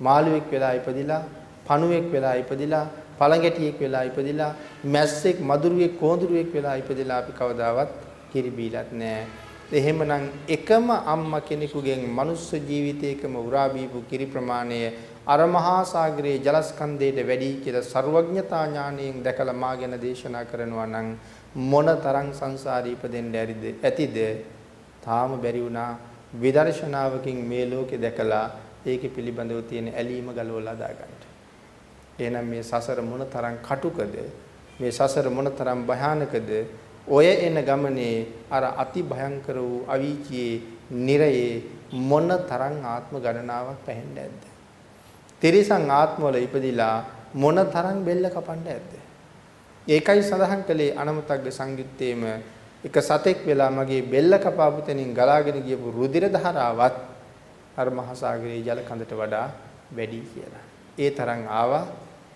මාළුවෙක් වෙලා ඉපදිලා, පණුවෙක් වෙලා ඉපදිලා, පළඟැටියෙක් වෙලා ඉපදිලා, මැස්සෙක්, මදුරුවෙක්, කෝඳුරුවෙක් වෙලා ඉපදිලා අපි කවදාවත් කිරි බීලත් නැහැ. එහෙමනම් එකම අම්මා කෙනෙකුගෙන් මනුස්ස ජීවිතයකම උරා බීපු කිරි ප්‍රමාණය අර මහා සාගරයේ ජලස්කන්ධයට වැඩි කියලා ਸਰවඥතා ඥාණයෙන් දැකලා මා ගැන දේශනා කරනවා නම් මොන තරම් සංසාරී ඉපදෙන්න ඇතිද තාම බැරි වුණා විදර්ශනාවකින් මේ ලෝකේ දැකලා ඒකේ පිළිබඳව තියෙන ඇලීම ගලවලා දාගන්න. එහෙනම් මේ සසර මොන තරම් කටුකද මේ සසර මොන තරම් භයානකද ඔය එන ගමනේ අර අති භයංකර වූ අවීචියේ නිරයේ මොන තරම් ආත්ම ගණනාවක් පැහෙන්න ඇද්ද? තිරිසන් ආත්මවල ඉපදිලා මොන තරම් බෙල්ල කපන්න ඇද්ද? ඒකයි සඳහන් කළේ අනමතග්ග සංයුත්තේම එක සතෙක් වෙලා මගේ බෙල්ල කපාපු තැනින් ගලාගෙන ගියපු රුධිර ධාරාවත් අර මහා සාගරයේ ජල කඳට වඩා වැඩි කියලා. ඒ තරම් ආවා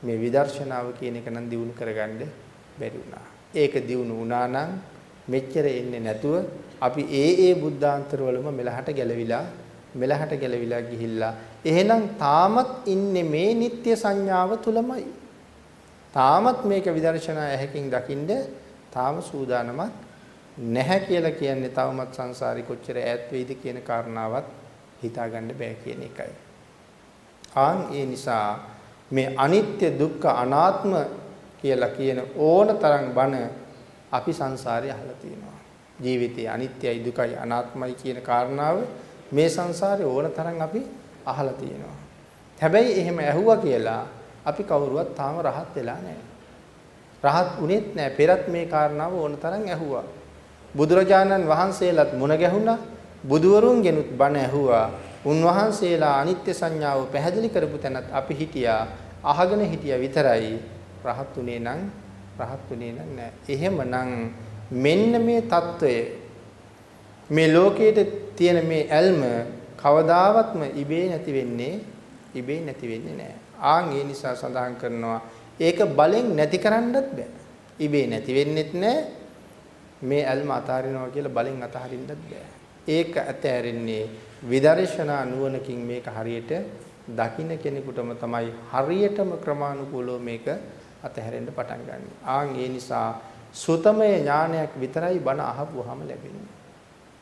මේ විදර්ශනාව කියන එක නම් දිනු කරගන්න බැරි වුණා. ඒක දිනු වුණා නම් මෙච්චර එන්නේ නැතුව අපි ඒ ඒ බුද්ධාන්තරවලම මෙලහට ගැලවිලා මෙලහට ගැලවිලා ගිහිල්ලා එහෙනම් තාමත් ඉන්නේ මේ නিত্য සංඥාව තුලමයි. තාමත් මේක විදර්ශනා ඇහැකින් දකින්ද තාම සූදානමක් නැහැ කියලා කියන්නේ තවමත් සංසාරේ කොච්චර ඈත් වෙයිද කියන කාරණාවත් හිතාගන්න බෑ කියන එකයි. ආන් ඒ නිසා මේ අනිත්‍ය දුක්ඛ අනාත්ම කියලා කියන ඕන තරම් බණ අපි සංසාරේ අහලා තියෙනවා. ජීවිතය අනිත්‍යයි දුකයි අනාත්මයි කියන කාරණාව මේ සංසාරේ ඕන තරම් අපි අහලා තියෙනවා. හැබැයි එහෙම ඇහුවා කියලා අපි කවුරුවත් තාම rahat වෙලා නැහැ. rahat උනේත් නැහැ. පෙරත් මේ කාරණාව ඕන තරම් ඇහුවා. බුදුරජාණන් වහන්සේලත් මුණ ගැහුණා. බුදුවරුන්ගෙනුත් බණ ඇහුවා. උන්වහන්සේලා අනිත්‍ය සංඥාව පැහැදිලි කරපු තැනත් අපි හිටියා. අහගෙන හිටියා විතරයි. rahat උනේ නම් rahat උනේ නම් නැහැ. එහෙමනම් මෙන්න මේ తত্ত্বය මේ ලෝකයේ තියෙන මේ ඇල්ම කවදාවත්ම ඉබේ නැති වෙන්නේ ඉබේ නැති වෙන්නේ නෑ. ආන් ඒ නිසා සඳහන් කරනවා ඒක බලෙන් නැති කරන්නත් බෑ. ඉබේ නැති වෙන්නෙත් නෑ. මේ ඇල්ම අතාරිනවා කියලා බලෙන් අතහරින්නත් බෑ. ඒක ඇතෑරෙන්නේ විදර්ශනා නුවණකින් මේක හරියට දකින්න කෙනෙකුටම තමයි හරියටම ක්‍රමානුකූලව මේක අතහැරෙන්න පටන් ගන්න. ආන් ඒ නිසා සුතමය ඥානයක් විතරයි බණ අහපුවාම ලැබෙන්නේ.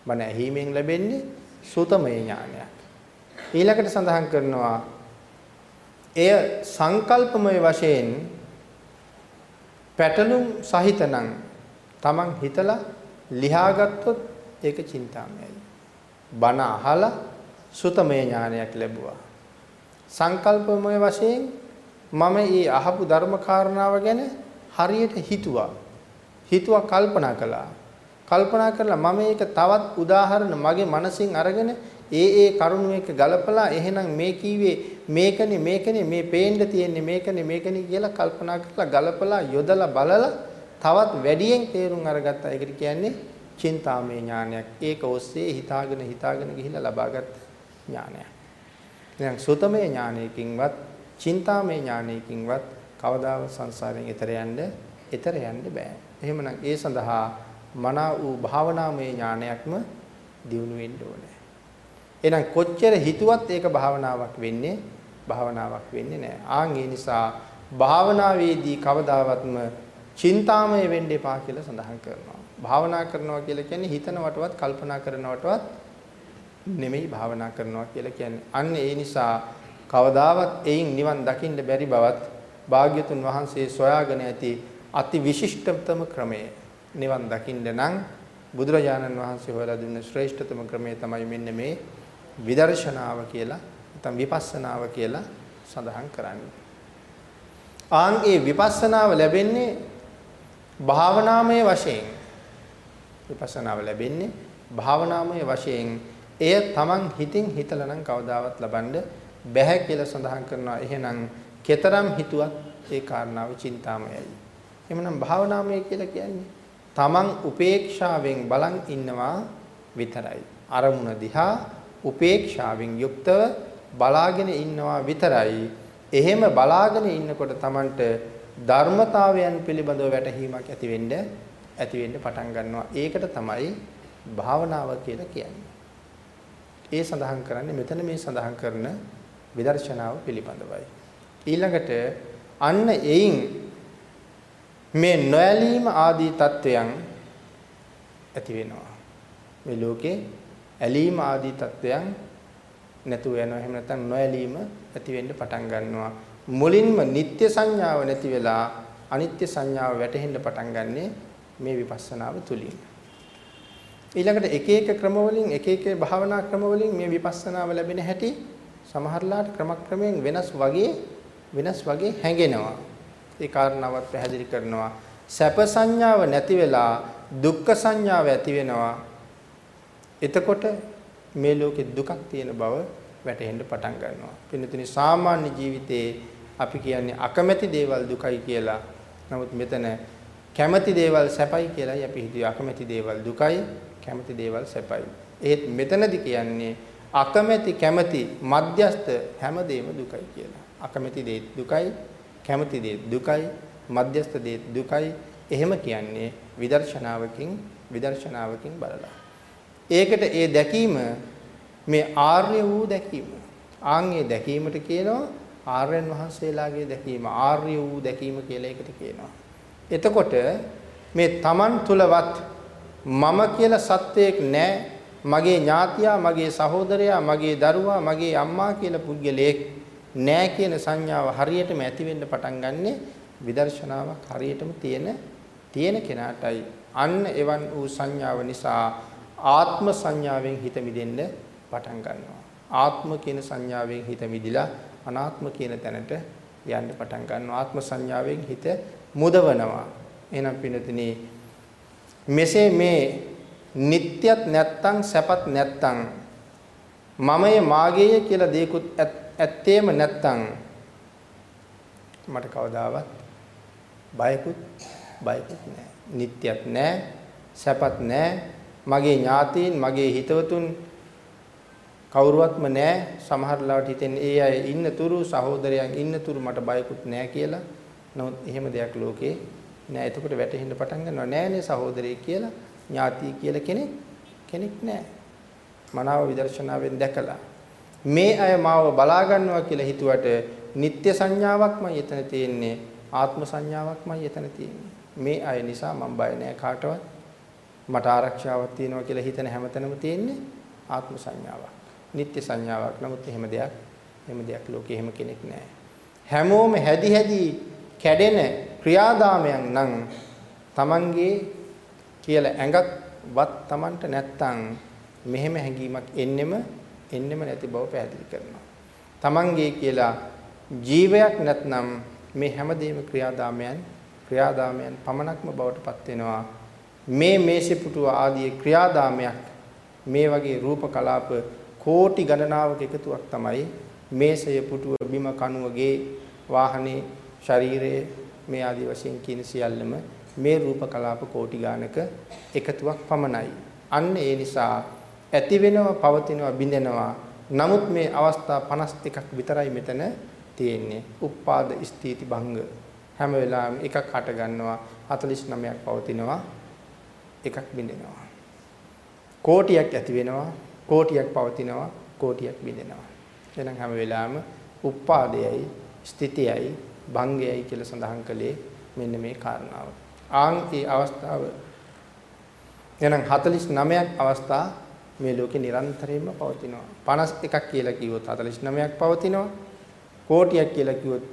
බණ ඇහිීමෙන් ලැබෙන්නේ සුතමය ඥානයක්. ඊළඟට සඳහන් කරනවා එය සංකල්පමය වශයෙන් පැටලුම් සහිතනම් Taman හිතලා ලියාගත්තොත් ඒක චින්තාමයයි. බණ අහලා සුතමය ඥානයක් ලැබුවා. සංකල්පමය වශයෙන් මම මේ අහපු ධර්ම කාරණාව ගැන හරියට හිතුවා. හිතුවා කල්පනා කළා. කල්පනා කරලා මම ඒක තවත් උදාහරණ මගේ මනසින් අරගෙන ඒ ඒ කරුණු එක ගලපලා එහෙනම් මේ කීවේ මේකනේ මේකනේ මේ පේන්න තියෙන්නේ මේකනේ මේකනේ කියලා කල්පනා කරලා ගලපලා යොදලා බලලා තවත් වැඩියෙන් තේරුම් අරගත්තා. ඒකට කියන්නේ චින්තාමය ඥානයක්. ඒක ඔස්සේ හිතාගෙන හිතාගෙන ගිහිල්ලා ලබාගත් ඥානයක්. දැන් සුතමය ඥානයකින්වත් චින්තාමය ඥානයකින්වත් කවදාවත් සංසාරයෙන් එතර යන්න ඊතර යන්න බෑ. එහෙමනම් ඒ සඳහා මනා වූ භාවනාමය ඥානයක්ම දියුණු වෙන්න ඕනේ. එහෙනම් කොච්චර හිතුවත් ඒක භාවනාවක් වෙන්නේ භාවනාවක් වෙන්නේ නැහැ. ආන් ඒ නිසා භාවනාවේදී කවදාවත්ම චින්තාමය වෙන්න එපා කියලා සඳහන් කරනවා. භාවනා කරනවා කියලා කියන්නේ හිතනවටවත් කල්පනා කරනවටවත් නෙමෙයි භාවනා කරනවා කියලා කියන්නේ. අන්න ඒ නිසා කවදාවත් එයින් නිවන් දකින්න බැරි බවත් භාග්‍යතුන් වහන්සේ සොයාගෙන ඇති අති විශිෂ්ටතම ක්‍රමය. නිවන් දකින්න නම් බුදුරජාණන් වහන්සේ හොයලා දුන්න ශ්‍රේෂ්ඨතම ක්‍රමය තමයි මෙන්න මේ විදර්ශනාව කියලා නැත්නම් විපස්සනාව කියලා සඳහන් කරන්නේ. ආන්ගේ විපස්සනාව ලැබෙන්නේ භාවනාමය වශයෙන්. විපස්සනාව ලැබෙන්නේ භාවනාමය වශයෙන් එය තමන් හිතින් හිතලා නම් කවදාවත් ලබන්න බැහැ කියලා සඳහන් කරනවා. එහෙනම් කතරම් හිතුවත් ඒ කාරණාව චින්තාමයයි. එhmenan භාවනාමය කියලා කියන්නේ තමන් උපේක්ෂාවෙන් බලන් ඉන්නවා විතරයි. අරමුණ දිහා උපේක්ෂාවෙන් යුක්තව බලාගෙන ඉන්නවා විතරයි. එහෙම බලාගෙන ඉන්නකොට තමන්ට ධර්මතාවයන් පිළිබඳව වැටහීමක් ඇති වෙන්න ඇති වෙන්න පටන් ගන්නවා. ඒකට තමයි භාවනාව කියලා කියන්නේ. ඒ සඳහන් කරන්නේ මෙතන මේ සඳහන් කරන විදර්ශනාව පිළිබඳවයි. ඊළඟට අන්න එයින් මේ නොඇලීම ආදී තත්වයන් ඇති වෙනවා. මේ ලෝකේ ඇලීම ආදී තත්වයන් නැතුව යනවා. එහෙම නැත්නම් නොඇලීම ඇති වෙන්න පටන් ගන්නවා. මුලින්ම නিত্য සංඥාව නැති වෙලා අනිත්‍ය සංඥාව වැටහෙන්න පටන් ගන්නෙ මේ විපස්සනාව තුලින්. ඊළඟට එක එක ක්‍රමවලින් එක එක භාවනා ක්‍රමවලින් මේ විපස්සනාව ලැබෙන හැටි සමහරලාට ක්‍රමක්‍රමයෙන් වෙනස් වගේ වෙනස් වගේ හැඟෙනවා. ඒ කාරණාවත් පැහැදිලි කරනවා. සැප සංඥාව නැති වෙලා දුක්ඛ සංඥාව ඇති වෙනවා. එතකොට මේ ලෝකේ දුකක් තියෙන බව වැටහෙන්න පටන් ගන්නවා. පින්නතුනි සාමාන්‍ය ජීවිතේ අපි කියන්නේ අකමැති දේවල් දුකයි කියලා. නමුත් මෙතන කැමැති දේවල් සැපයි කියලායි අපි හිතුවේ. අකමැති දේවල් දුකයි, කැමැති දේවල් සැපයි. ඒත් මෙතනදි කියන්නේ අකමැති කැමැති මධ්‍යස්ත හැමදේම දුකයි කියලා. අකමැති දේ දුකයි, කැමැති දේ දුකයි, මධ්‍යස්ත දේ දුකයි. එහෙම කියන්නේ විදර්ශනාවකින් විදර්ශනාවකින් බලලා. ඒකට ඒ දැකීම මේ ආර්ය වූ දැකීම. ආන්ගේ දැකීමට කියනවා ආර්යයන් වහන්සේලාගේ දැකීම. ආර්ය වූ දැකීම කියලා ඒකට කියනවා. එතකොට මේ Taman තුලවත් මම කියලා සත්වයක් නැහැ. මගේ ඥාතියා, මගේ සහෝදරයා, මගේ දරුවා, මගේ අම්මා කියලා පුද්ගලයෙක් නැහැ කියන සංඥාව හරියටම ඇති වෙන්න පටන් ගන්නෙ විදර්ශනාවක් හරියටම තියෙන තියෙන කෙනාටයි. අන්න එවන් වූ සංඥාව නිසා ආත්ම සංඥාවෙන් හිත මිදෙන්න පටන් ගන්නවා. ආත්ම කියන සංඥාවෙන් හිත මිදිලා අනාත්ම කියන තැනට යන්න පටන් ගන්නවා. ආත්ම සංඥාවෙන් හිත මුදවනවා. එහෙනම් පිනතිනේ මෙසේ මේ නිට්ටියත් නැත්තම් සැපත් නැත්තම් මමයේ මාගේය කියලා දෙයක්වත් ඇත්තේම නැත්තම් මට කවදාවත් බයකුත් බයකුත් නැහැ. නිට්ටියත් නැහැ, සැපත් නැහැ, මගේ ඥාතීන් මගේ හිතවතුන් කවුරුවත්ම නැහැ සමහර ලාවට හිතෙන්නේ ඒ අය ඉන්න තුරු සහෝදරයන් ඉන්න තුරු මට බයකුත් නැහැ කියලා. නමුත් එහෙම දෙයක් ලෝකේ නෑ. එතකොට වැටහෙන්න පටන් ගන්නවා නෑනේ සහෝදරයෙක් කියලා ඥාති කියලා කෙනෙක් කෙනෙක් නෑ. මනාව විදර්ශනාවෙන් දැකලා මේ අය මාව බලා ගන්නවා කියලා හිතුවට නিত্য සංඥාවක්මයි එතන තියෙන්නේ ආත්ම සංඥාවක්මයි එතන තියෙන්නේ. මේ අය නිසා මම බය නෑ කාටවත්. මට ආරක්ෂාවක් තියෙනවා කියලා හිතන හැමතැනම තියෙන්නේ ආත්ම සංඥාවක්. නිත්‍ය සංඥාවක්. නමුත් එහෙම දෙයක් එහෙම දෙයක් ලෝකේ එහෙම කෙනෙක් නැහැ. හැමෝම හැදි හැදි කැඩෙන ක්‍රියාදාමයන් නම් Tamange කියලා ඇඟක් වත් Tamanට නැත්තම් මෙහෙම හැඟීමක් එන්නෙම එන්නෙම නැති බව පැහැදිලි කරනවා. Tamange කියලා ජීවයක් නැත්නම් මේ හැමදේම ක්‍රියාදාමයන් ක්‍රියාදාමයන් පමණක්ම බවට පත් වෙනවා. මේ මේසෙ පුටුව ආදී ක්‍රියාදාමයක් මේ වගේ රූප කලාප කෝටි ගණනාවක එකතුවක් තමයි මේසය පුටුව බිම කණුවගේ වාහනේ ශරීරයේ මේ ආදී වශයෙන් කියන සියල්ලම මේ රූප කලාප කෝටි ගානක එකතුවක් පමණයි. අන්න ඒ නිසා ඇති වෙනවා පවතිනවා බිඳෙනවා. නමුත් මේ අවස්ථා 51ක් විතරයි මෙතන තියෙන්නේ. උප්පාද ස්ථಿತಿ භංග හැම වෙලාවෙම එකක් හට ගන්නවා 49ක් පවතිනවා එකක් බිඳෙනවා. කෝටියක් ඇති වෙනවා කෝටියක් පවතිනවා කෝටියක් බිඳෙනවා. එහෙනම් හැම වෙලාවෙම උප්පාදයයි ස්ථිතියයි භංගයයි කියලා සඳහන් කළේ මෙන්න මේ කාරණාව. ආන් ඒ අවස්ථාව එහෙනම් 49ක් අවස්ථා මේ ලෝකේ නිරන්තරයෙන්ම පවතිනවා. 51ක් කියලා කිව්වොත් 49ක් පවතිනවා. කෝටියක් කියලා කිව්වොත්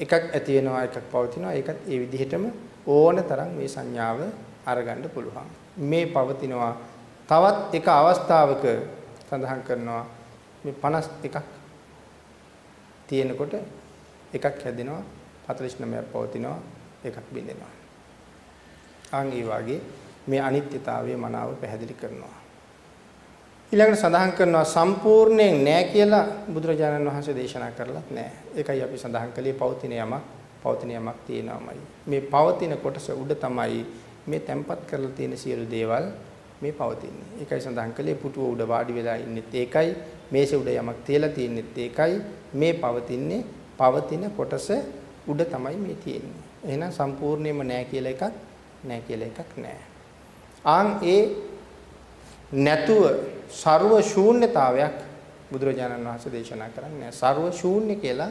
එකක් ඇති වෙනවා එකක් පවතිනවා. ඒකත් ඒ විදිහටම ඕන තරම් මේ සංඥාව අරගන්න පුළුවන්. මේ පවතිනවා තවත් එක අවස්ථාවක සඳහන් කරනවා මේ 51ක් තියෙනකොට එකක් හැදෙනවා 49ක් පවතිනවා එකක් බිඳෙනවා. ආන් ඒ වගේ මේ අනිත්‍යතාවයේ මනාව පැහැදිලි කරනවා. ඊළඟට සඳහන් කරනවා සම්පූර්ණයෙන් නෑ කියලා බුදුරජාණන් වහන්සේ දේශනා කරලත් නෑ. ඒකයි අපි සඳහන් කළේ පවතින යමක් පවතින යමක් තියෙනවමයි. මේ පවතින කොටස උඩ තමයි මේ තැම්පත් කරලා තියෙන සියලු දේවල් මේ පවතින්නේ. ඒකයි සඳහන් කළේ පුටුව උඩ වාඩි වෙලා ඉන්නෙත් ඒකයි, මේසෙ උඩ යමක් තියලා තියෙන්නෙත් ඒකයි, මේ පවතින්නේ පවතින කොටස උඩ තමයි මේ තියෙන්නේ. එහෙනම් සම්පූර්ණයෙන්ම නෑ කියලා එකක් නෑ කියලා එකක් නෑ. ආන් ඒ නැතුව ਸਰව ශූන්‍යතාවයක් බුදුරජාණන් වහන්සේ දේශනා කරන්නේ ਸਰව ශූන්‍ය කියලා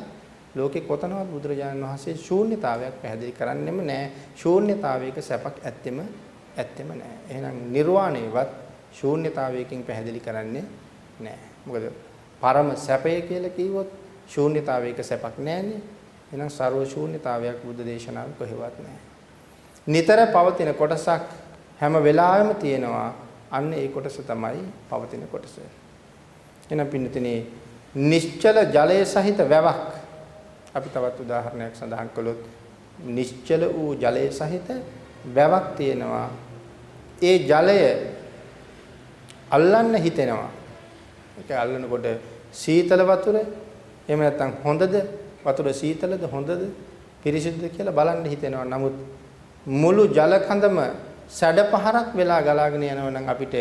ලෝකේ කොතනවත් බුදුරජාණන් වහන්සේ ශූන්‍යතාවයක් පැහැදිලි කරන්නෙම නෑ ශූන්‍යතාවයක සැපක් ඇත්තෙම ඇත්තෙම නෑ එහෙනම් නිර්වාණයවත් ශූන්‍යතාවයකින් පැහැදිලි කරන්නේ නෑ මොකද පරම සැපය කියලා කිව්වොත් ශූන්‍යතාවයක සැපක් නෑනේ එහෙනම් ਸਰව ශූන්‍යතාවයක් බුද්ධ දේශනාවේ කොහෙවත් නෑ නිතර පවතින කොටසක් හැම වෙලාවෙම තියෙනවා. අන්න ඒ කොටස තමයි පවතින කොටස. එහෙනම් පින්නතනේ නිශ්චල ජලය සහිත වැවක් අපි තවත් උදාහරණයක් සඳහන් කළොත් නිශ්චල වූ ජලය සහිත වැවක් තියෙනවා. ඒ ජලය අල්ලන්න හිතෙනවා. ඒක අල්ලනකොට සීතල වතුර එහෙම නැත්නම් හොඳද වතුර සීතලද හොඳද පිරිසිදුද කියලා බලන්න හිතෙනවා. නමුත් මුළු ජල කඳම සැඩ පහරක් වෙලා ගලාගෙන යනවා නම් අපිට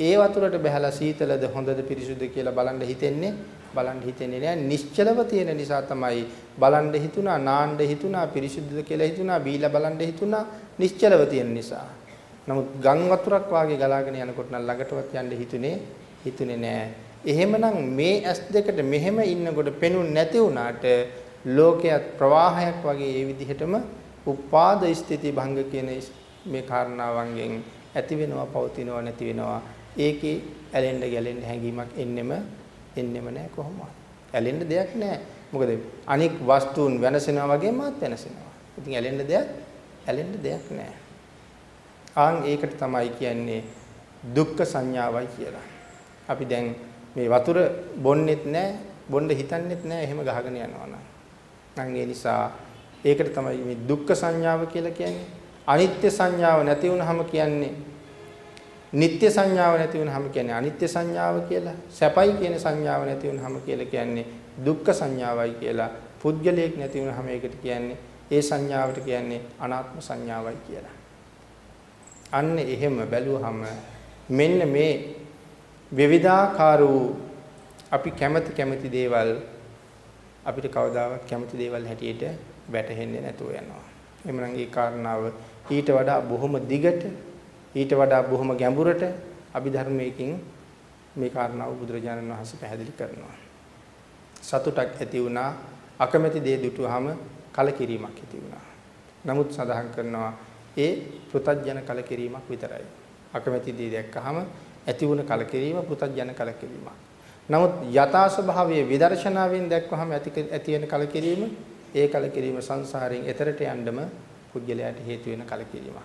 ඒ වතුරට බහැලා සීතලද හොඳද පිරිසුදුද කියලා බලන්න හිතෙන්නේ බලන්න හිතෙන්නේ නෑ. නිශ්චලව තියෙන නිසා තමයි බලන්න හිතුණා නාන්න හිතුණා පිරිසුදුද කියලා හිතුණා බීලා බලන්න හිතුණා. නිශ්චලව තියෙන නිසා. නමුත් ගම් වතුරක් වාගේ ගලාගෙන යනකොට නම් ළඟටවත් යන්න හිතුනේ හිතුනේ නෑ. එහෙමනම් මේ ඇස් දෙකට මෙහෙම ඉන්නකොට පෙනුනේ නැති වුණාට ලෝකයක් ප්‍රවාහයක් වගේ ඒ විදිහටම උපාද ස්ථಿತಿ භංග කියන මේ කාරණාවන්ගෙන් ඇති වෙනවා පවතිනවා නැති වෙනවා. ඒකේ ඇලෙන්න ගැලෙන්න හැඟීමක් එන්නෙම එන්නෙම නැහැ කොහොමවත්. ඇලෙන්න දෙයක් නැහැ මොකද අනික් වස්තුන් වෙනසෙනවා වගේ මාත් වෙනසෙනවා. ඉතින් ඇලෙන්න දෙයක් ඇලෙන්න දෙයක් නැහැ ආන් ඒකට තමයි කියන්නේ දුක්ඛ සංඥාවයි කියලා. අපි දැන් මේ වතුර බොන්නෙත් නැහැ බොන්න හිතන්නෙත් නැහැ එහෙම ගහගෙන යනවා නම්. නම් ඒ නිසා ඒකට තමයි මේ දුක්ඛ සංඥාව කියලා කියන්නේ. අනිත්‍ය සංඥාව නැති වුනහම කියන්නේ නিত্য සංඥාව නැති වුනහම කියන්නේ අනිත්‍ය සංඥාව කියලා. සැපයි කියන සංඥාව නැති වුනහම කියලා කියන්නේ දුක්ඛ සංඥාවයි කියලා. පුද්ගලයක් නැති වුනහම ඒකට කියන්නේ ඒ සංඥාවට කියන්නේ අනාත්ම සංඥාවයි කියලා. අන්න එහෙම බැලුවහම මෙන්න මේ විවිධාකාර වූ අපි කැමති කැමති දේවල් අපිට කවදාවත් කැමති දේවල් හැටියට වැටහෙන්නේ නැතුව යනවා. එhmenan ඒ කාරණාව ඊට වඩා බොහොම දිගට ඊට වඩා බොහොම ගැඹුරට අභිධර්මයකින් මේ කාරණාව බුදුරජාණන් වහන්සේ පැහැදිලි කරනවා. සතුටක් ඇති වුණා අකමැති දේ දුටුවාම කලකිරීමක් ඇති වුණා. නමුත් සඳහන් කරනවා ඒ පෘතජන කලකිරීමක් විතරයි. අකමැති දේ දැක්කහම ඇති වුණ කලකිරීම පෘතජන කලකිරීමක්. නමුත් යථා ස්වභාවයේ විදර්ශනාවෙන් දැක්වහම ඇති ඇති වෙන කලකිරීම ඒ කලකිරීම සංසාරයෙන් එතරට යන්නම පුද්ගලයාට හේතු වෙන කලකිරීමක්.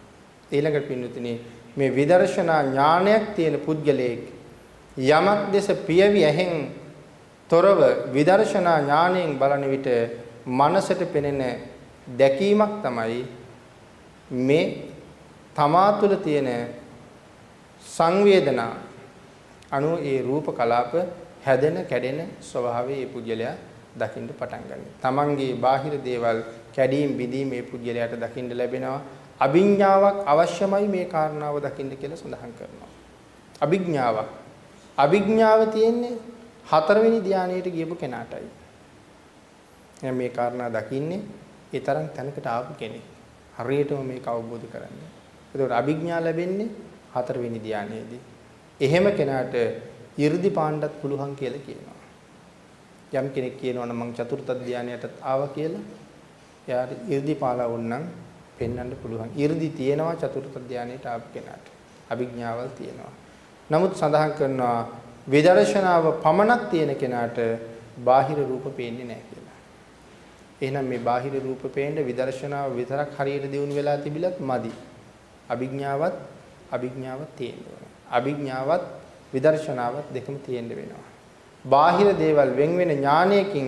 ඊළඟට පින්නතුනේ මේ විදර්ශනා ඥානයක් තියෙන පුද්ගලයෙක් යමක් දෙස පියවි ඇහෙන් තොරව විදර්ශනා ඥාණයෙන් බලන විට මනසට පෙනෙන දැකීමක් තමයි මේ තමා තුළ තියෙන සංවේදනා අනු ඒ රූප කලාප හැදෙන කැඩෙන ස්වභාවය ඒ පුජ්‍යලයා දකින්න පටන් ගන්නවා. තමන්ගේ බාහිර දේවල් කැඩීම් බිඳීම් මේ පුජ්‍යලයාට දකින්න ලැබෙනවා. අභිඥාවක් අවශ්‍යමයි මේ කාරණාව දකින්න කියලා සඳහන් කරනවා. අභිඥාවක්. අභිඥාව තියෙන්නේ හතරවෙනි ධානයට ගියපු කෙනාටයි. එහේ මේ කාරණා දකින්නේ ඒ තරම් තැනකට ආපු කෙනෙක්. හරියටම මේක අවබෝධ කරගන්න. ඒකට අභිඥා ලැබෙන්නේ හතරවෙනි ධානයේදී. එහෙම කෙනාට 이르දි පාණ්ඩත් පුළුවන් කියලා කියනවා. යම් කෙනෙක් කියනවා නම් මං චතුර්ථ ධානයටත් ආවා කියලා එයාට 이르දි පාලා වුණනම් පෙන්වන්න පුළුවන්. 이르දි තියෙනවා චතුර්ථ ධානයට ආපු කෙනාට. අභිඥාවල් තියෙනවා. නමුත් සඳහන් කරනවා විදර්ශනාව පමණක් තියෙන කෙනාට බාහිර රූප පේන්නේ නැහැ කියලා. එහෙනම් මේ බාහිර රූප පේන්න විදර්ශනාව විතරක් හරියට දියුණු වෙලා තිබිලත් මදි. අභිඥාවත් අභිඥාව තියෙනවා. අභිඥාවත් විදර්ශනාවත් දෙකම තියෙන්න වෙනවා. බාහිර දේවල් වෙන් වෙන ඥානයකින්